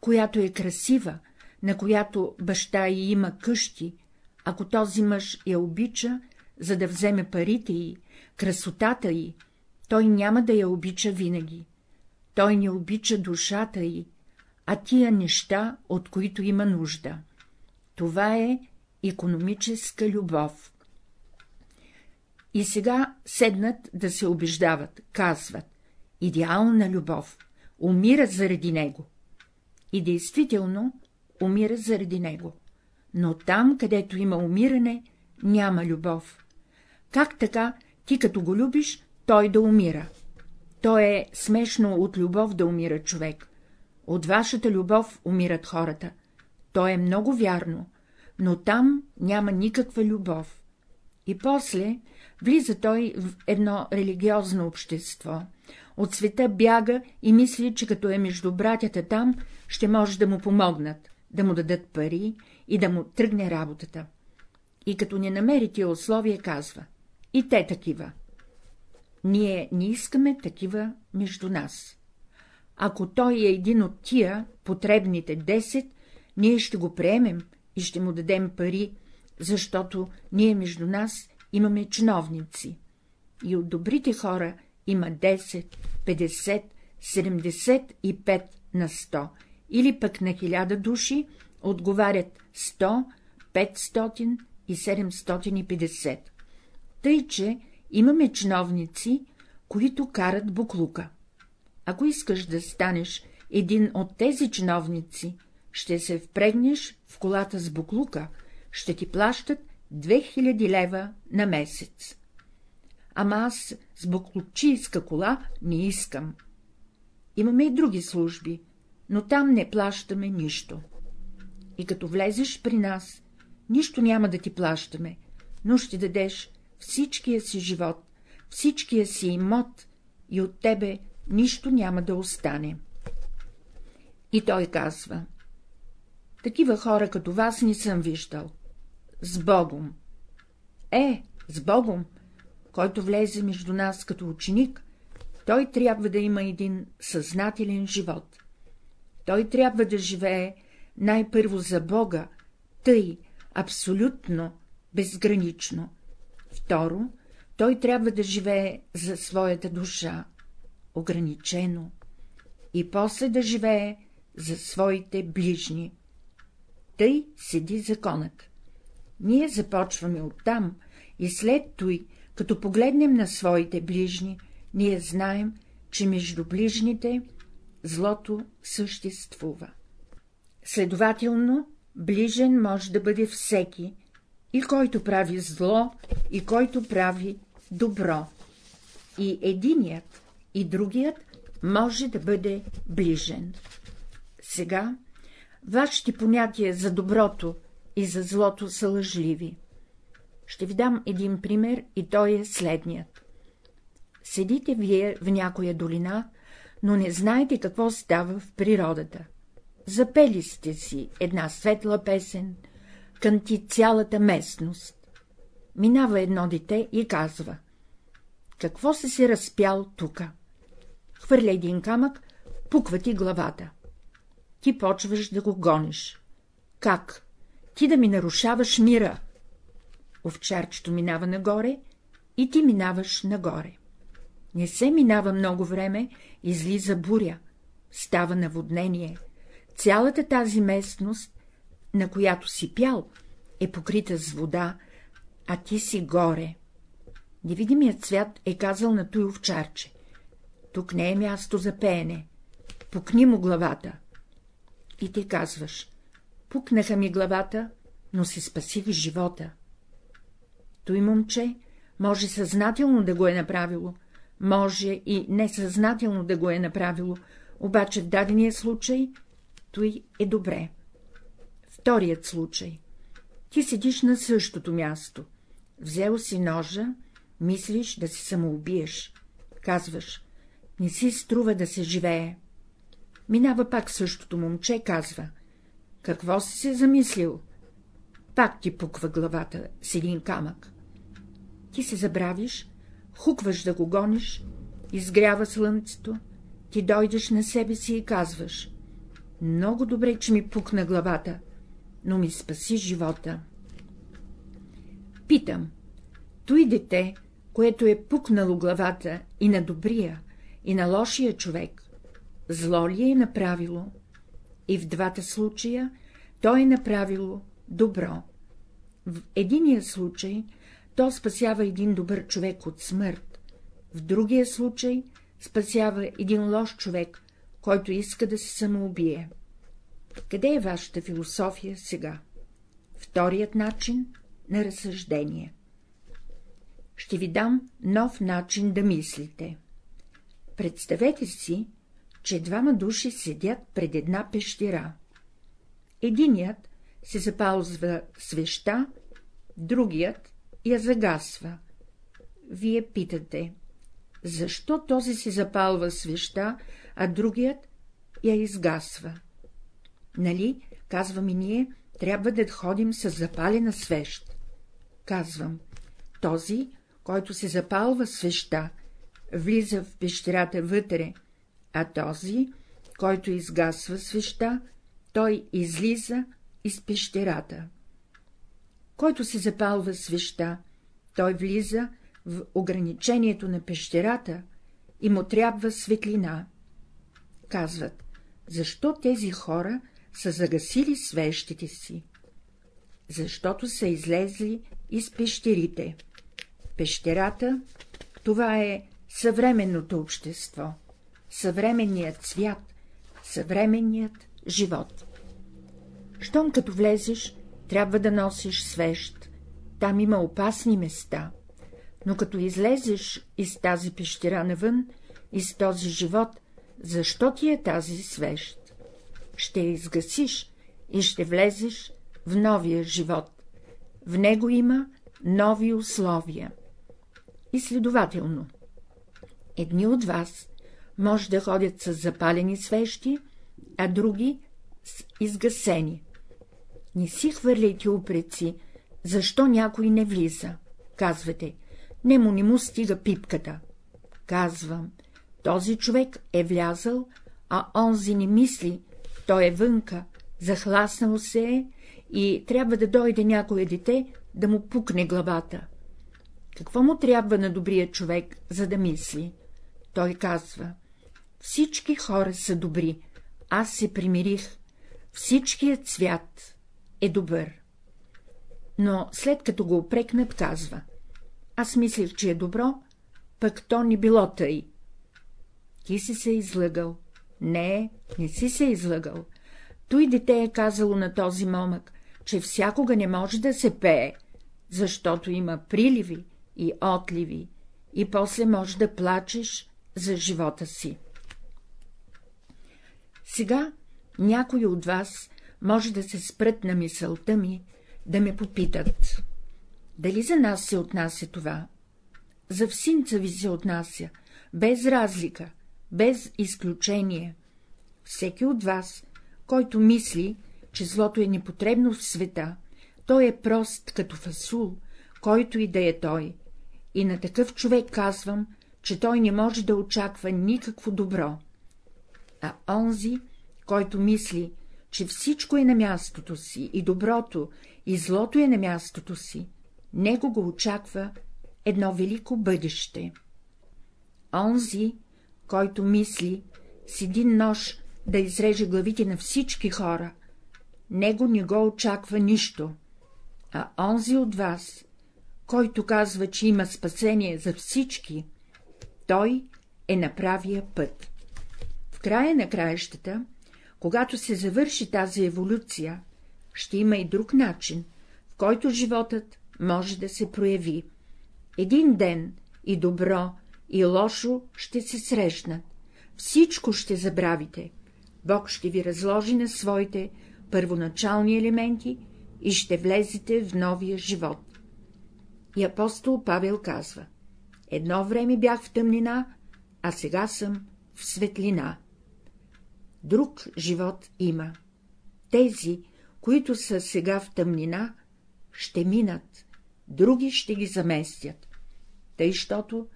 която е красива, на която баща й има къщи, ако този мъж я обича, за да вземе парите й, красотата й, той няма да я обича винаги. Той не обича душата й, а тия неща, от които има нужда. Това е економическа любов. И сега седнат да се убеждават, казват — идеална любов, умира заради него. И действително умира заради него. Но там, където има умиране, няма любов. Как така, ти като го любиш, той да умира? То е смешно от любов да умира човек. От вашата любов умират хората. То е много вярно, но там няма никаква любов. И после влиза той в едно религиозно общество. От света бяга и мисли, че като е между братята там, ще може да му помогнат, да му дадат пари и да му тръгне работата. И като не намери тия условия, казва — и те такива. Ние не искаме такива между нас. Ако той е един от тия, потребните 10, ние ще го приемем и ще му дадем пари, защото ние между нас имаме чиновници. И от добрите хора има 10, 50, 75 на 100, или пък на 1000 души отговарят 100, 500 и 750. Тъй, че имаме чиновници, които карат буклука. Ако искаш да станеш един от тези чиновници, ще се впрегнеш в колата с буклука, ще ти плащат 2000 лева на месец. Ама аз с буклучийска кола не искам. Имаме и други служби, но там не плащаме нищо. И като влезеш при нас, нищо няма да ти плащаме, но ще дадеш всичкия си живот, всичкия си имот и от тебе нищо няма да остане. И той казва — такива хора като вас не съм виждал. С Богом. Е, с Богом, който влезе между нас като ученик, той трябва да има един съзнателен живот. Той трябва да живее най-първо за Бога, тъй, абсолютно, безгранично. Второ, той трябва да живее за своята душа, ограничено, и после да живее за своите ближни. Тъй седи законът. Ние започваме оттам и след той, като погледнем на своите ближни, ние знаем, че между ближните злото съществува. Следователно, ближен може да бъде всеки, и който прави зло, и който прави добро. И единият, и другият може да бъде ближен. Сега вашите понятия за доброто и за злото са лъжливи. Ще ви дам един пример и той е следният. Седите вие в някоя долина, но не знаете какво става в природата. Запели сте си една светла песен, кънти цялата местност. Минава едно дете и казва — какво си се разпял тука? Хвърля един камък, пуква ти главата. Ти почваш да го гониш. Как? Ти да ми нарушаваш мира. Овчарчето минава нагоре и ти минаваш нагоре. Не се минава много време, излиза буря, става наводнение. Цялата тази местност, на която си пял, е покрита с вода, а ти си горе. Невидимият свят е казал на той овчарче. Тук не е място за пеене. Пукни му главата. И ти казваш. Пукнаха ми главата, но си спасих живота. Той момче може съзнателно да го е направило, може и несъзнателно да го е направило, обаче в дадения случай той е добре. Вторият случай. Ти седиш на същото място. Взел си ножа, мислиш да се самоубиеш. Казваш, не си струва да се живее. Минава пак същото момче, казва. Какво си се замислил? Пак ти пуква главата с един камък. Ти се забравиш, хукваш да го гониш, изгрява слънцето, ти дойдеш на себе си и казваш — много добре, че ми пукна главата, но ми спаси живота. Питам, той дете, което е пукнало главата и на добрия, и на лошия човек, зло ли е направило? И в двата случая то е направило добро. В единия случай то спасява един добър човек от смърт, в другия случай спасява един лош човек, който иска да се самоубие. Къде е вашата философия сега? Вторият начин на разсъждение. Ще ви дам нов начин да мислите. Представете си, че двама души седят пред една пещера. Единият се запалзва свеща, другият я загасва. Вие питате, защо този си запалва свеща, а другият я изгасва? Нали, казваме ние, трябва да ходим с запалена свещ. Казвам, този, който се запалва свеща, влиза в пещерата вътре, а този, който изгасва свеща, той излиза из пещерата. Който се запалва свеща, той влиза в ограничението на пещерата и му трябва светлина. Казват, защо тези хора са загасили свещите си? Защото са излезли из пещерите. Пещерата — това е съвременното общество, съвременният свят, съвременният живот. Щом като влезеш, трябва да носиш свещ, там има опасни места, но като излезеш из тази пещера навън, из този живот, защо ти е тази свещ? Ще я изгасиш и ще влезеш в новия живот. В него има нови условия. И следователно, едни от вас може да ходят с запалени свещи, а други с изгасени. Не си хвърляйте упреци, защо някой не влиза. Казвате, не му не му стига пипката. Казвам, този човек е влязъл, а онзи не мисли, той е вънка, захласнал се е и трябва да дойде някое дете да му пукне главата. Какво му трябва на добрия човек, за да мисли? Той казва, всички хора са добри, аз се примирих, всичкият свят е добър. Но след като го опрекнат, казва, аз мислих, че е добро, пък то не било тъй. Ти си се излъгал. Не, не си се излъгал. Той дете е казало на този момък, че всякога не може да се пее, защото има приливи и отливи, и после може да плачеш за живота си. Сега някои от вас може да се спрат на мисълта ми, да ме попитат. Дали за нас се отнася това? За всинца ви се отнася, без разлика, без изключение. Всеки от вас, който мисли, че злото е непотребно в света, той е прост като фасул, който и да е той, и на такъв човек казвам, че той не може да очаква никакво добро. А онзи, който мисли, че всичко е на мястото си, и доброто, и злото е на мястото си, него го очаква едно велико бъдеще. Онзи, който мисли с един нож да изреже главите на всички хора, него не го очаква нищо, а онзи от вас, който казва, че има спасение за всички, той е на правия път. В края на краищата, когато се завърши тази еволюция, ще има и друг начин, в който животът може да се прояви. Един ден и добро, и лошо ще се срещнат. Всичко ще забравите. Бог ще ви разложи на своите първоначални елементи и ще влезете в новия живот. И апостол Павел казва — едно време бях в тъмнина, а сега съм в светлина. Друг живот има. Тези, които са сега в тъмнина, ще минат, други ще ги заместят. Тъй, щото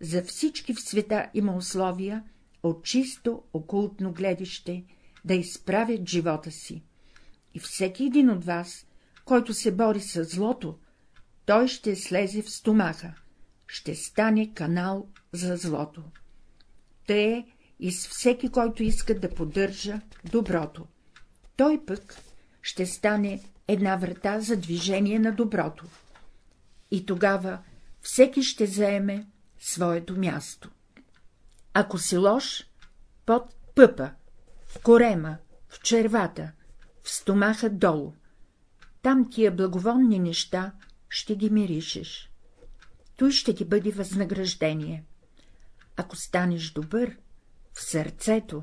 за всички в света има условия от чисто окултно гледище да изправят живота си. И всеки един от вас, който се бори с злото, той ще слезе в стомаха, ще стане канал за злото. Те е и с всеки, който иска да поддържа доброто. Той пък ще стане една врата за движение на доброто. И тогава всеки ще заеме своето място. Ако си лош, под пъпа, в корема, в червата, в стомаха долу, там тия благовонни неща ще ги миришеш. Той ще ти бъде възнаграждение. Ако станеш добър, в сърцето,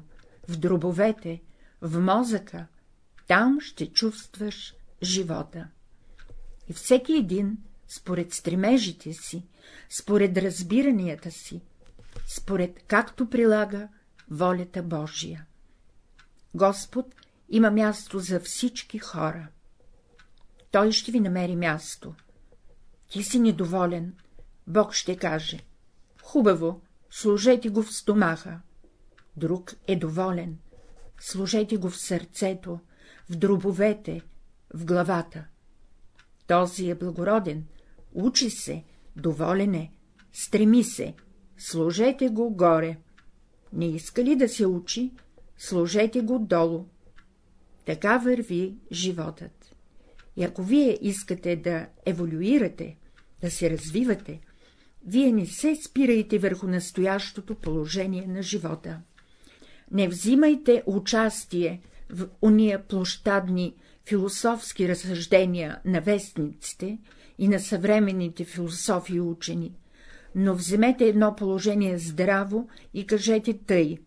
в дробовете, в мозъка, там ще чувстваш живота. И всеки един, според стремежите си, според разбиранията си, според както прилага волята Божия. Господ има място за всички хора. Той ще ви намери място. Ти си недоволен, Бог ще каже. Хубаво, служете го в стомаха. Друг е доволен. сложете го в сърцето, в дробовете, в главата. Този е благороден, учи се, доволен е, стреми се, сложете го горе. Не иска ли да се учи, сложете го долу. Така върви животът. И ако вие искате да еволюирате, да се развивате, вие не се спирайте върху настоящото положение на живота. Не взимайте участие в уния площадни философски разсъждения на вестниците и на съвременните философи и учени, но вземете едно положение здраво и кажете тъй.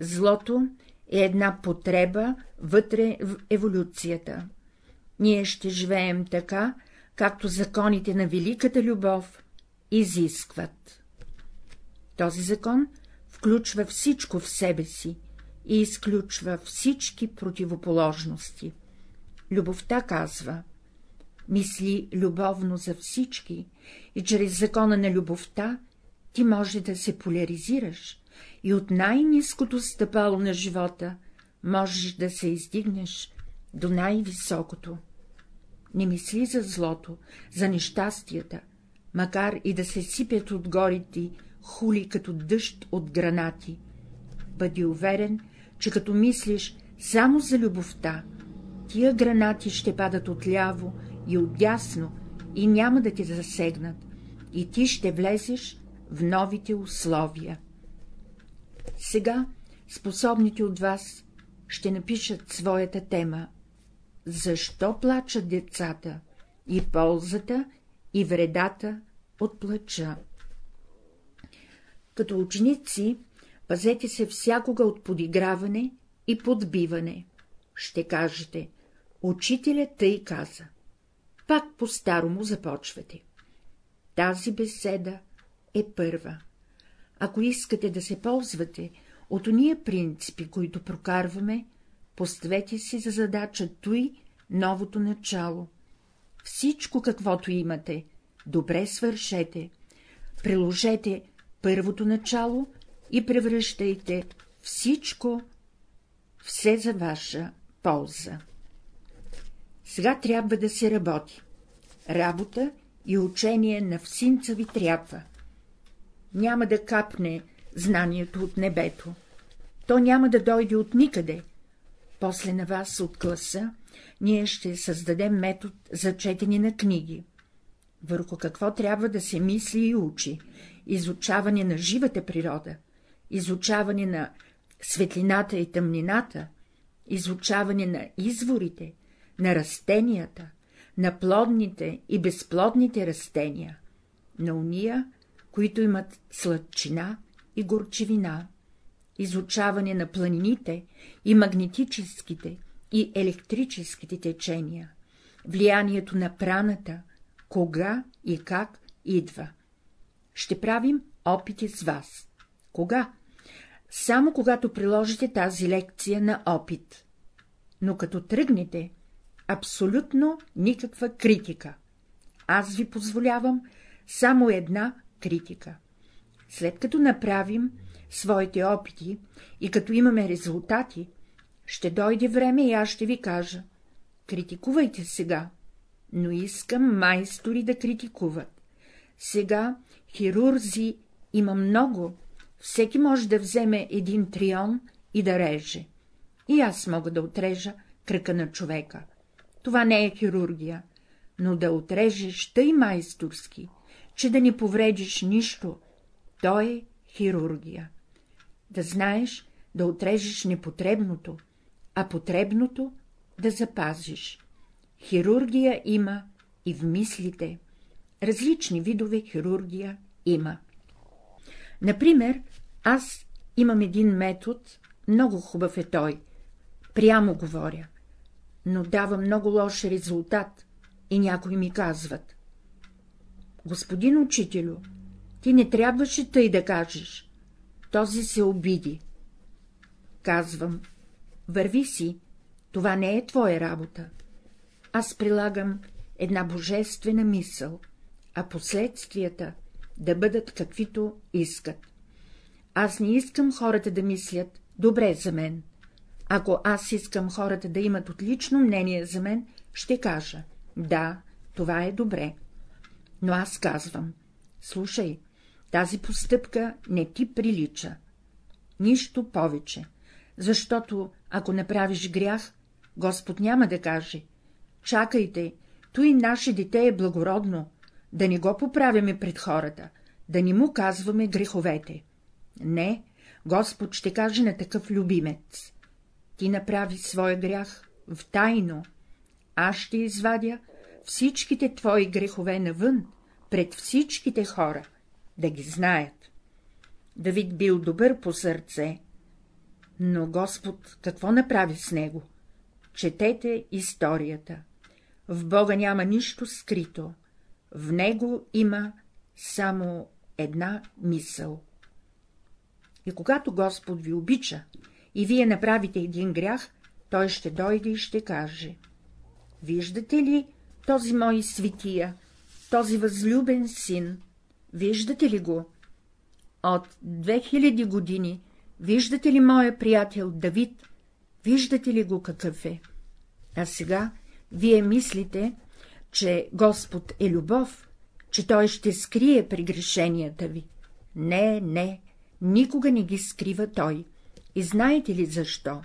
Злото е една потреба вътре в еволюцията. Ние ще живеем така, както законите на великата любов изискват. Този закон включва всичко в себе си и изключва всички противоположности. Любовта казва — мисли любовно за всички и чрез закона на любовта ти може да се поляризираш и от най-низкото стъпало на живота можеш да се издигнеш до най-високото. Не мисли за злото, за нещастията, макар и да се сипят отгоре ти хули като дъжд от гранати. Бъди уверен, че като мислиш само за любовта, тия гранати ще падат отляво и отдясно и няма да те засегнат, и ти ще влезеш в новите условия. Сега способните от вас ще напишат своята тема — защо плачат децата и ползата и вредата от плача. Като ученици пазете се всякога от подиграване и подбиване. Ще кажете, учителят тъй каза. Пак по-старому започвате. Тази беседа е първа. Ако искате да се ползвате от ония принципи, които прокарваме, поставете си за задача той новото начало. Всичко, каквото имате, добре свършете, приложете първото начало и превръщайте всичко, все за ваша полза. Сега трябва да се работи. Работа и учение на всинца ви трябва. Няма да капне знанието от небето. То няма да дойде от никъде. После на вас от класа ние ще създадем метод за четене на книги. Върху какво трябва да се мисли и учи, изучаване на живата природа, изучаване на светлината и тъмнината, изучаване на изворите, на растенията, на плодните и безплодните растения, на уния, които имат сладчина и горчевина, изучаване на планините и магнетическите и електрическите течения, влиянието на праната, кога и как идва. Ще правим опити с вас. Кога? Само когато приложите тази лекция на опит. Но като тръгнете, абсолютно никаква критика. Аз ви позволявам само една критика. След като направим своите опити и като имаме резултати, ще дойде време и аз ще ви кажа — критикувайте сега, но искам майстори да критикуват. Сега хирурзи има много, всеки може да вземе един трион и да реже. И аз мога да отрежа кръка на човека. Това не е хирургия, но да отрежеш тъй майсторски, че да не повредиш нищо, то е хирургия. Да знаеш да отрежеш непотребното, а потребното да запазиш. Хирургия има и в мислите. Различни видове хирургия има. Например, аз имам един метод, много хубав е той, прямо говоря, но дава много лош резултат и някои ми казват. Господин учителю, ти не трябваше тъй да кажеш. Този се обиди. Казвам, върви си, това не е твоя работа. Аз прилагам една божествена мисъл, а последствията да бъдат каквито искат. Аз не искам хората да мислят добре за мен. Ако аз искам хората да имат отлично мнение за мен, ще кажа — да, това е добре. Но аз казвам — слушай, тази постъпка не ти прилича. Нищо повече, защото, ако направиш грях, Господ няма да каже — чакайте, той наше дете е благородно, да не го поправяме пред хората, да не му казваме греховете. Не, Господ ще каже на такъв любимец. Ти направи своя грях в тайно, аз ще извадя всичките твои грехове навън, пред всичките хора, да ги знаят. Давид бил добър по сърце, но Господ какво направи с него? Четете историята. В Бога няма нищо скрито, в него има само една мисъл. И когато Господ ви обича и вие направите един грях, той ще дойде и ще каже — виждате ли този мой светия, този възлюбен син, виждате ли го? От 2000 години виждате ли моя приятел Давид, виждате ли го какъв е? А сега вие мислите, че Господ е любов, че Той ще скрие прегрешенията ви. Не, не, никога не ги скрива Той. И знаете ли защо?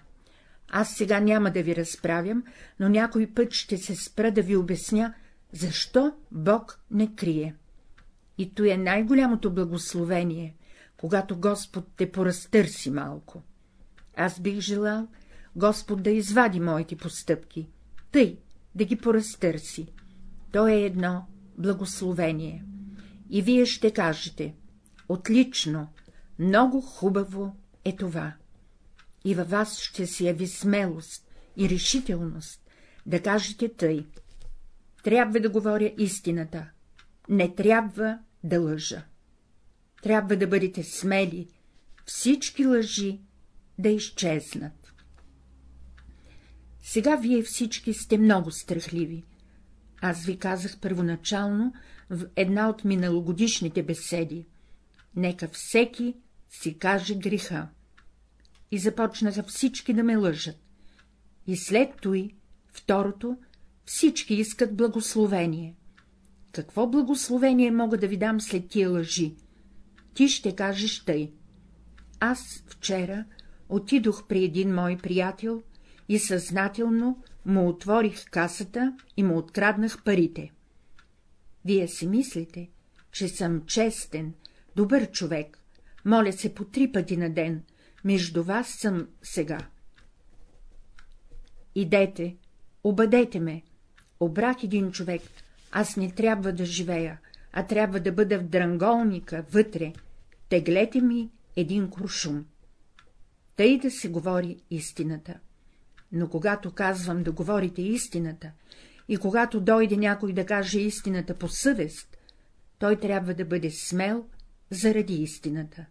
Аз сега няма да ви разправям, но някой път ще се спра да ви обясня, защо Бог не крие. И то е най-голямото благословение, когато Господ те поразтърси малко. Аз бих желал Господ да извади моите постъпки, тъй да ги поразтърси. То е едно благословение. И вие ще кажете — отлично, много хубаво е това. И във вас ще се яви смелост и решителност да кажете тъй. Трябва да говоря истината, не трябва да лъжа. Трябва да бъдете смели, всички лъжи да изчезнат. Сега вие всички сте много страхливи. Аз ви казах първоначално в една от миналогодишните беседи. Нека всеки си каже греха. И започнаха всички да ме лъжат. И след той, второто, всички искат благословение. Какво благословение мога да ви дам след тия лъжи? Ти ще кажеш тъй. Аз вчера отидох при един мой приятел и съзнателно му отворих касата и му откраднах парите. Вие си мислите, че съм честен, добър човек, моля се по три пъти на ден, между вас съм сега. Идете, обадете ме, обрах един човек, аз не трябва да живея, а трябва да бъда в дранголника, вътре, теглете ми един куршум. Тъй да се говори истината. Но когато казвам да говорите истината, и когато дойде някой да каже истината по съвест, той трябва да бъде смел заради истината.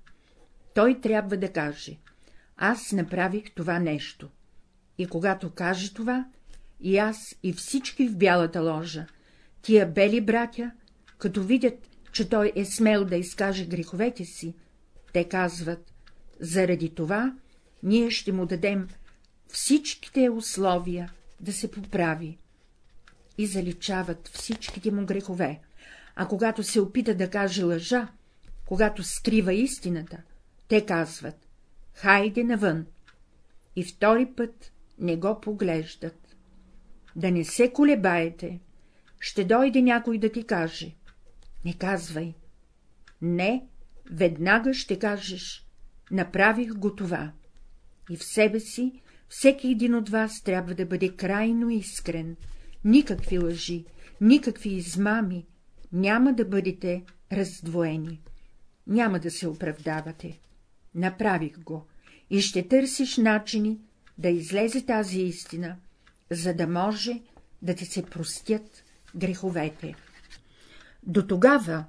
Той трябва да каже — аз направих това нещо. И когато каже това, и аз, и всички в бялата ложа, тия бели братя, като видят, че той е смел да изкаже греховете си, те казват — заради това ние ще му дадем всичките условия да се поправи. И заличават всичките му грехове, а когато се опита да каже лъжа, когато скрива истината, те казват — хайде навън, и втори път не го поглеждат. Да не се колебаете, ще дойде някой да ти каже. Не казвай. Не, веднага ще кажеш, направих го това. И в себе си всеки един от вас трябва да бъде крайно искрен, никакви лъжи, никакви измами, няма да бъдете раздвоени, няма да се оправдавате. Направих го и ще търсиш начини да излезе тази истина, за да може да ти се простят греховете. До тогава,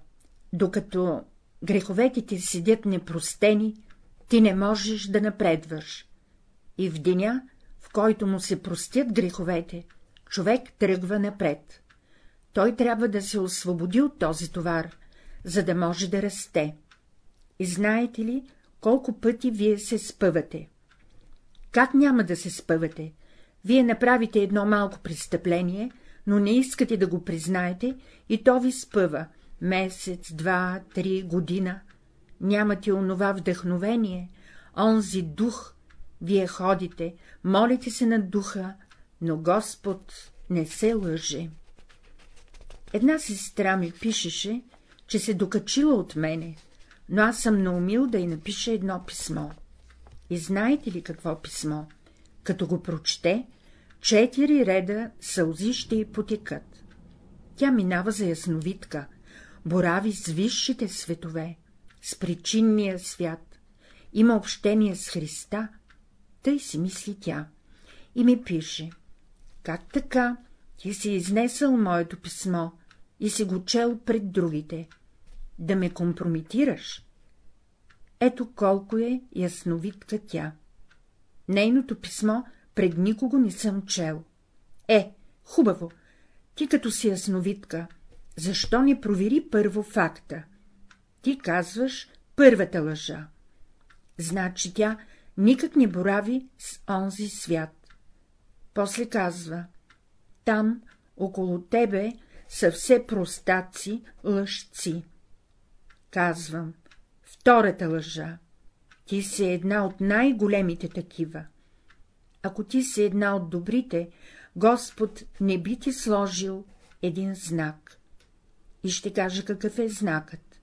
докато греховете ти седят непростени, ти не можеш да напредваш. И в деня, в който му се простят греховете, човек тръгва напред. Той трябва да се освободи от този товар, за да може да расте. И знаете ли, колко пъти вие се спъвате? Как няма да се спъвате? Вие направите едно малко престъпление, но не искате да го признаете, и то ви спъва — месец, два, три, година. Нямате онова вдъхновение, онзи дух, вие ходите, молите се на духа, но Господ не се лъже. Една сестра ми пишеше, че се докачила от мене, но аз съм наумил да й напиша едно писмо. И знаете ли какво писмо? Като го прочете, четири реда сълзи ще й потекат. Тя минава за ясновидка, борави с висшите светове, с причинния свят, има общение с Христа, тъй си мисли тя, и ми пише, как така ти си изнесъл моето писмо и си го чел пред другите, да ме компрометираш? Ето колко е ясновидка тя. Нейното писмо пред никого не съм чел. Е, хубаво, ти като си ясновидка, защо не провери първо факта? Ти казваш първата лъжа. Значи тя никак не борави с онзи свят. После казва, там, около тебе, са все простаци, лъжци. Казвам, втората лъжа. Ти си една от най-големите такива. Ако ти си една от добрите, Господ не би ти сложил един знак. И ще кажа какъв е знакът.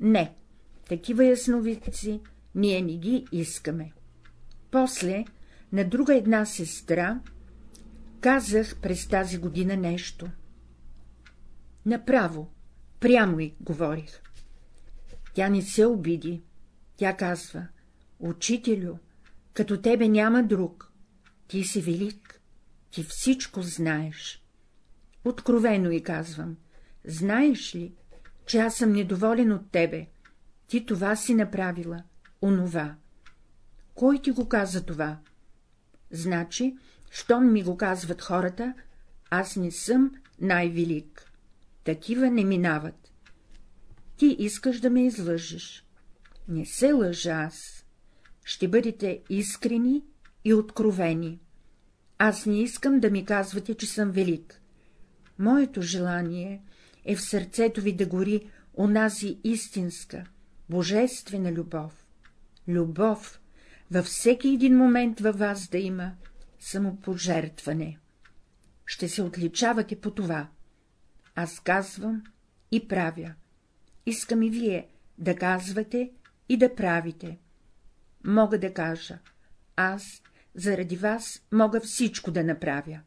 Не, такива ясновидци ние не ги искаме. После на друга една сестра казах през тази година нещо. Направо, прямо и говорих. Тя не се обиди. Тя казва, учителю, като тебе няма друг, ти си велик, ти всичко знаеш. Откровено и казвам, знаеш ли, че аз съм недоволен от тебе, ти това си направила, онова. Кой ти го каза това? Значи, щом ми го казват хората, аз не съм най-велик. Такива не минават. Ти искаш да ме излъжеш. Не се лъжа аз. Ще бъдете искрени и откровени. Аз не искам да ми казвате, че съм велик. Моето желание е в сърцето ви да гори онази истинска, божествена любов. Любов във всеки един момент във вас да има самопожертване. Ще се отличавате по това. Аз казвам и правя. Искам и вие да казвате и да правите. Мога да кажа, аз заради вас мога всичко да направя.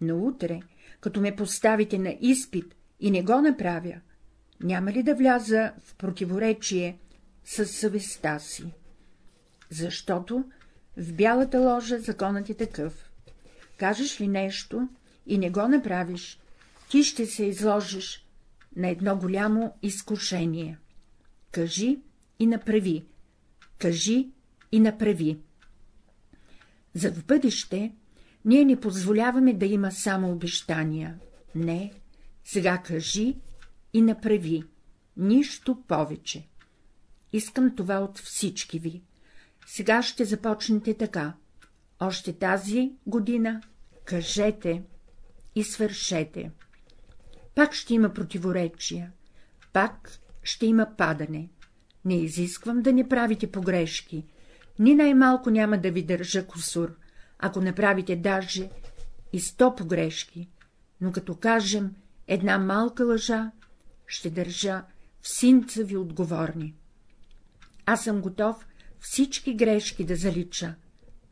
Но утре, като ме поставите на изпит и не го направя, няма ли да вляза в противоречие с съвестта си? Защото в бялата ложа законът е такъв. Кажеш ли нещо и не го направиш, ти ще се изложиш на едно голямо изкушение. Кажи и направи, кажи и направи. За в бъдеще ние не позволяваме да има само обещания. Не, сега кажи и направи, нищо повече. Искам това от всички ви. Сега ще започнете така. Още тази година кажете и свършете. Пак ще има противоречия, пак ще има падане. Не изисквам да не правите погрешки, ни най-малко няма да ви държа косур, ако направите даже и сто погрешки, но като кажем една малка лъжа, ще държа в синца ви отговорни. Аз съм готов всички грешки да залича,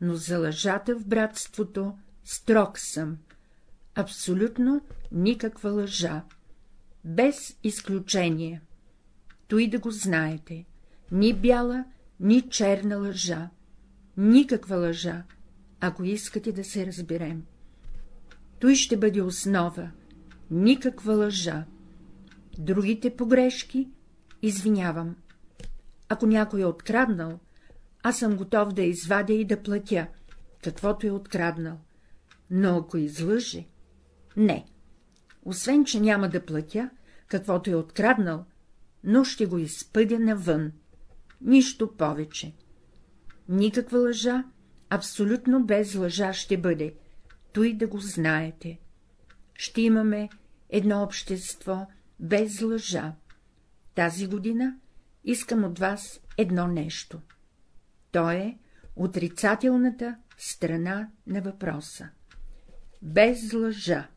но за лъжата в братството строг съм. Абсолютно никаква лъжа. Без изключение. Той да го знаете. Ни бяла, ни черна лъжа. Никаква лъжа, ако искате да се разберем. Той ще бъде основа. Никаква лъжа. Другите погрешки извинявам. Ако някой е откраднал, аз съм готов да извадя и да платя, каквото е откраднал. Но ако излъже, не. Освен, че няма да платя, каквото е откраднал, но ще го изпъдя навън. Нищо повече. Никаква лъжа, абсолютно без лъжа ще бъде, той да го знаете. Ще имаме едно общество без лъжа. Тази година искам от вас едно нещо. То е отрицателната страна на въпроса. Без лъжа.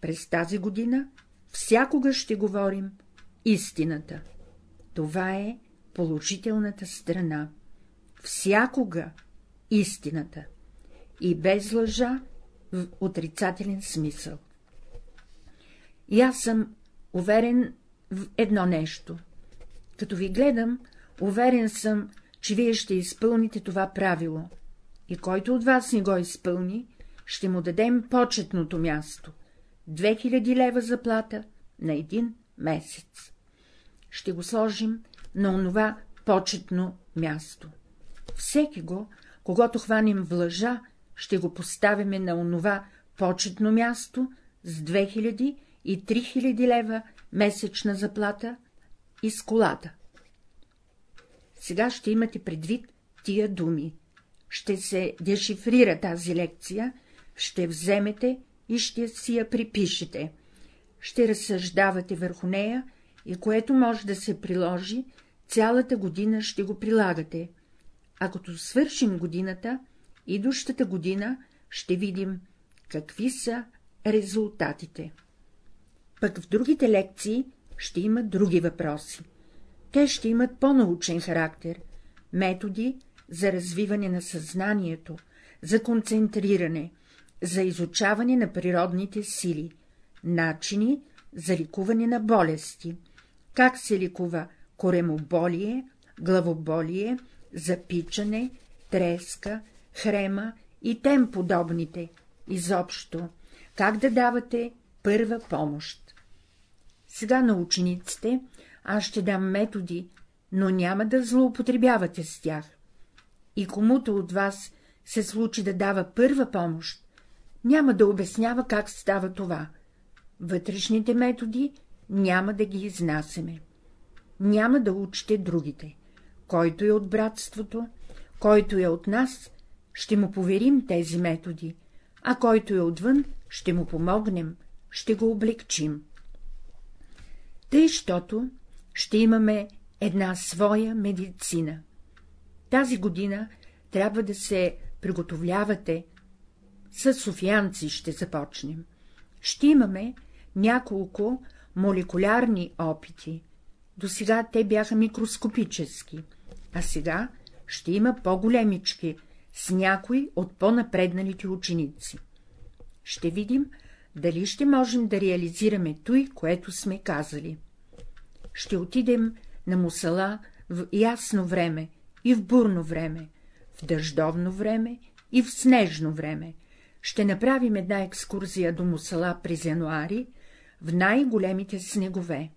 През тази година всякога ще говорим истината. Това е положителната страна. Всякога истината. И без лъжа в отрицателен смисъл. И аз съм уверен в едно нещо. Като ви гледам, уверен съм, че вие ще изпълните това правило, и който от вас не го изпълни, ще му дадем почетното място — 2000 лева заплата на един месец. Ще го сложим на онова почетно място. Всеки го, когато хванем в лъжа, ще го поставяме на онова почетно място с 2000 и 3000 лева месечна заплата и с колата. Сега ще имате предвид тия думи. Ще се дешифрира тази лекция, ще вземете и ще си я припишете. Ще разсъждавате върху нея и което може да се приложи, цялата година ще го прилагате. А като свършим годината, идущата година ще видим какви са резултатите. Пък в другите лекции ще има други въпроси. Те ще имат по-научен характер, методи за развиване на съзнанието, за концентриране, за изучаване на природните сили, начини за ликуване на болести, как се ликува коремоболие, главоболие, запичане, треска, хрема и тем подобните, изобщо, как да давате първа помощ. Сега на учениците аз ще дам методи, но няма да злоупотребявате с тях. И комуто от вас се случи да дава първа помощ, няма да обяснява как става това. Вътрешните методи няма да ги изнасяме. Няма да учите другите. Който е от братството, който е от нас, ще му поверим тези методи, а който е отвън, ще му помогнем, ще го облегчим. Тъй, щото ще имаме една своя медицина. Тази година трябва да се приготовлявате, с софиянци ще започнем. Ще имаме няколко молекулярни опити. До сега те бяха микроскопически, а сега ще има по-големички с някои от по-напредналите ученици. Ще видим, дали ще можем да реализираме той, което сме казали. Ще отидем на мусала в ясно време и в бурно време, в дъждовно време и в снежно време. Ще направим една екскурзия до мусала през януари, в най-големите снегове.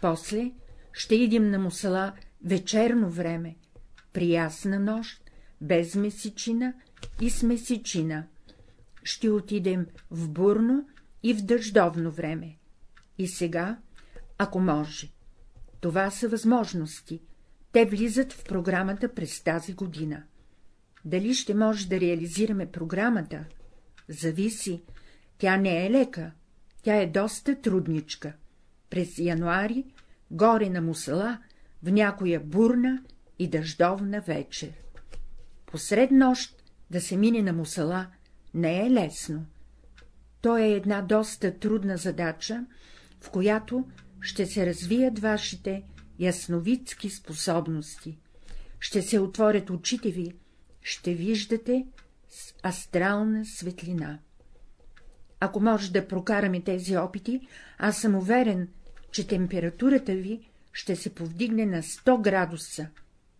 После ще идем на мусала вечерно време, при ясна нощ, без месечина и с месечина. Ще отидем в бурно и в дъждовно време. И сега, ако може. Това са възможности. Те влизат в програмата през тази година. Дали ще може да реализираме програмата? Зависи. Тя не е лека, тя е доста трудничка. През януари, горе на мусала, в някоя бурна и дъждовна вечер. Посред нощ да се мине на мусала не е лесно. То е една доста трудна задача, в която ще се развият вашите ясновидски способности, ще се отворят очите ви, ще виждате с астрална светлина. Ако може да прокараме тези опити, аз съм уверен, че температурата ви ще се повдигне на 100 градуса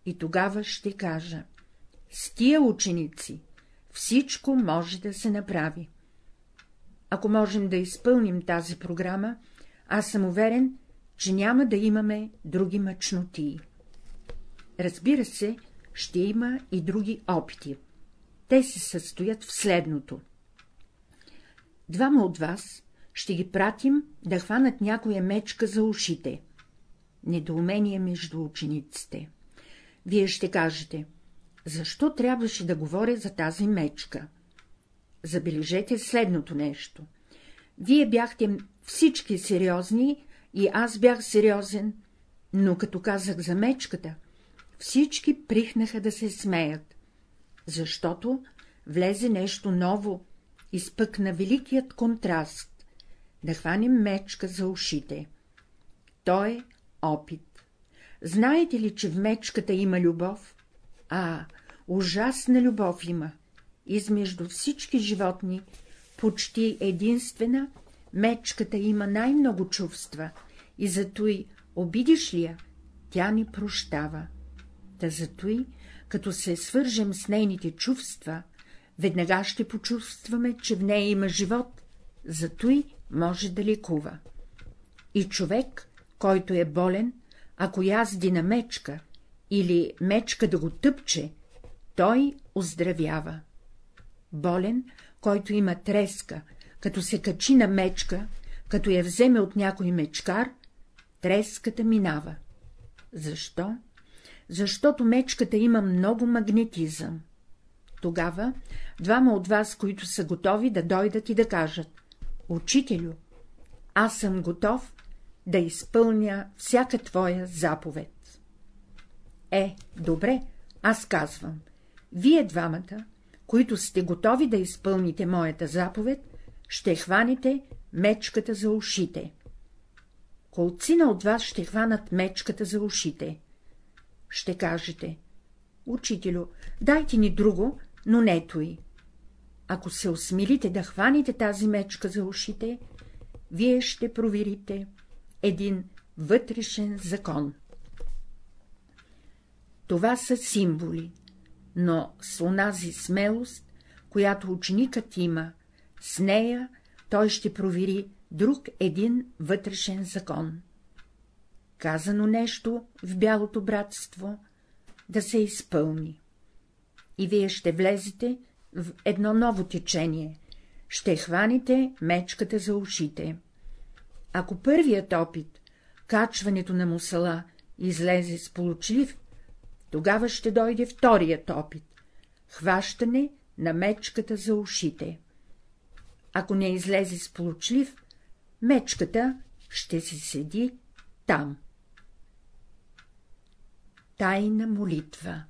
и тогава ще кажа — с тия ученици всичко може да се направи. Ако можем да изпълним тази програма, аз съм уверен, че няма да имаме други мъчноти. Разбира се, ще има и други опити. Те се състоят в следното. Двама от вас ще ги пратим да хванат някоя мечка за ушите. Недоумение между учениците. Вие ще кажете, Защо трябваше да говоря за тази мечка? Забележете следното нещо. Вие бяхте всички сериозни и аз бях сериозен, но като казах за мечката, всички прихнаха да се смеят, защото влезе нещо ново, изпъкна великият контраст, да хванем мечка за ушите. То е опит. Знаете ли, че в мечката има любов? А, ужасна любов има. Измежду всички животни, почти единствена, мечката има най-много чувства и зато и обидиш ли я, тя ни прощава. Та зато и, като се свържем с нейните чувства, веднага ще почувстваме, че в нея има живот, зато и може да лекува. И човек, който е болен, ако язди на мечка или мечка да го тъпче, той оздравява. Болен, който има треска, като се качи на мечка, като я вземе от някой мечкар, треската минава. Защо? Защото мечката има много магнетизъм. Тогава двама от вас, които са готови да дойдат и да кажат — Учителю, аз съм готов да изпълня всяка твоя заповед. Е, добре, аз казвам, вие двамата, които сте готови да изпълните моята заповед, ще хванете мечката за ушите. Колцина от вас ще хванат мечката за ушите. Ще кажете, учителю, дайте ни друго, но не той. Ако се осмелите да хваните тази мечка за ушите, вие ще проверите един вътрешен закон. Това са символи, но с онази смелост, която ученикът има, с нея той ще провери друг един вътрешен закон. Казано нещо в бялото братство, да се изпълни. И вие ще влезете в едно ново течение, ще хванете мечката за ушите. Ако първият опит, качването на мусала, излезе сполучлив, тогава ще дойде вторият опит — хващане на мечката за ушите. Ако не излезе сполучлив, мечката ще си седи там. Тайна молитва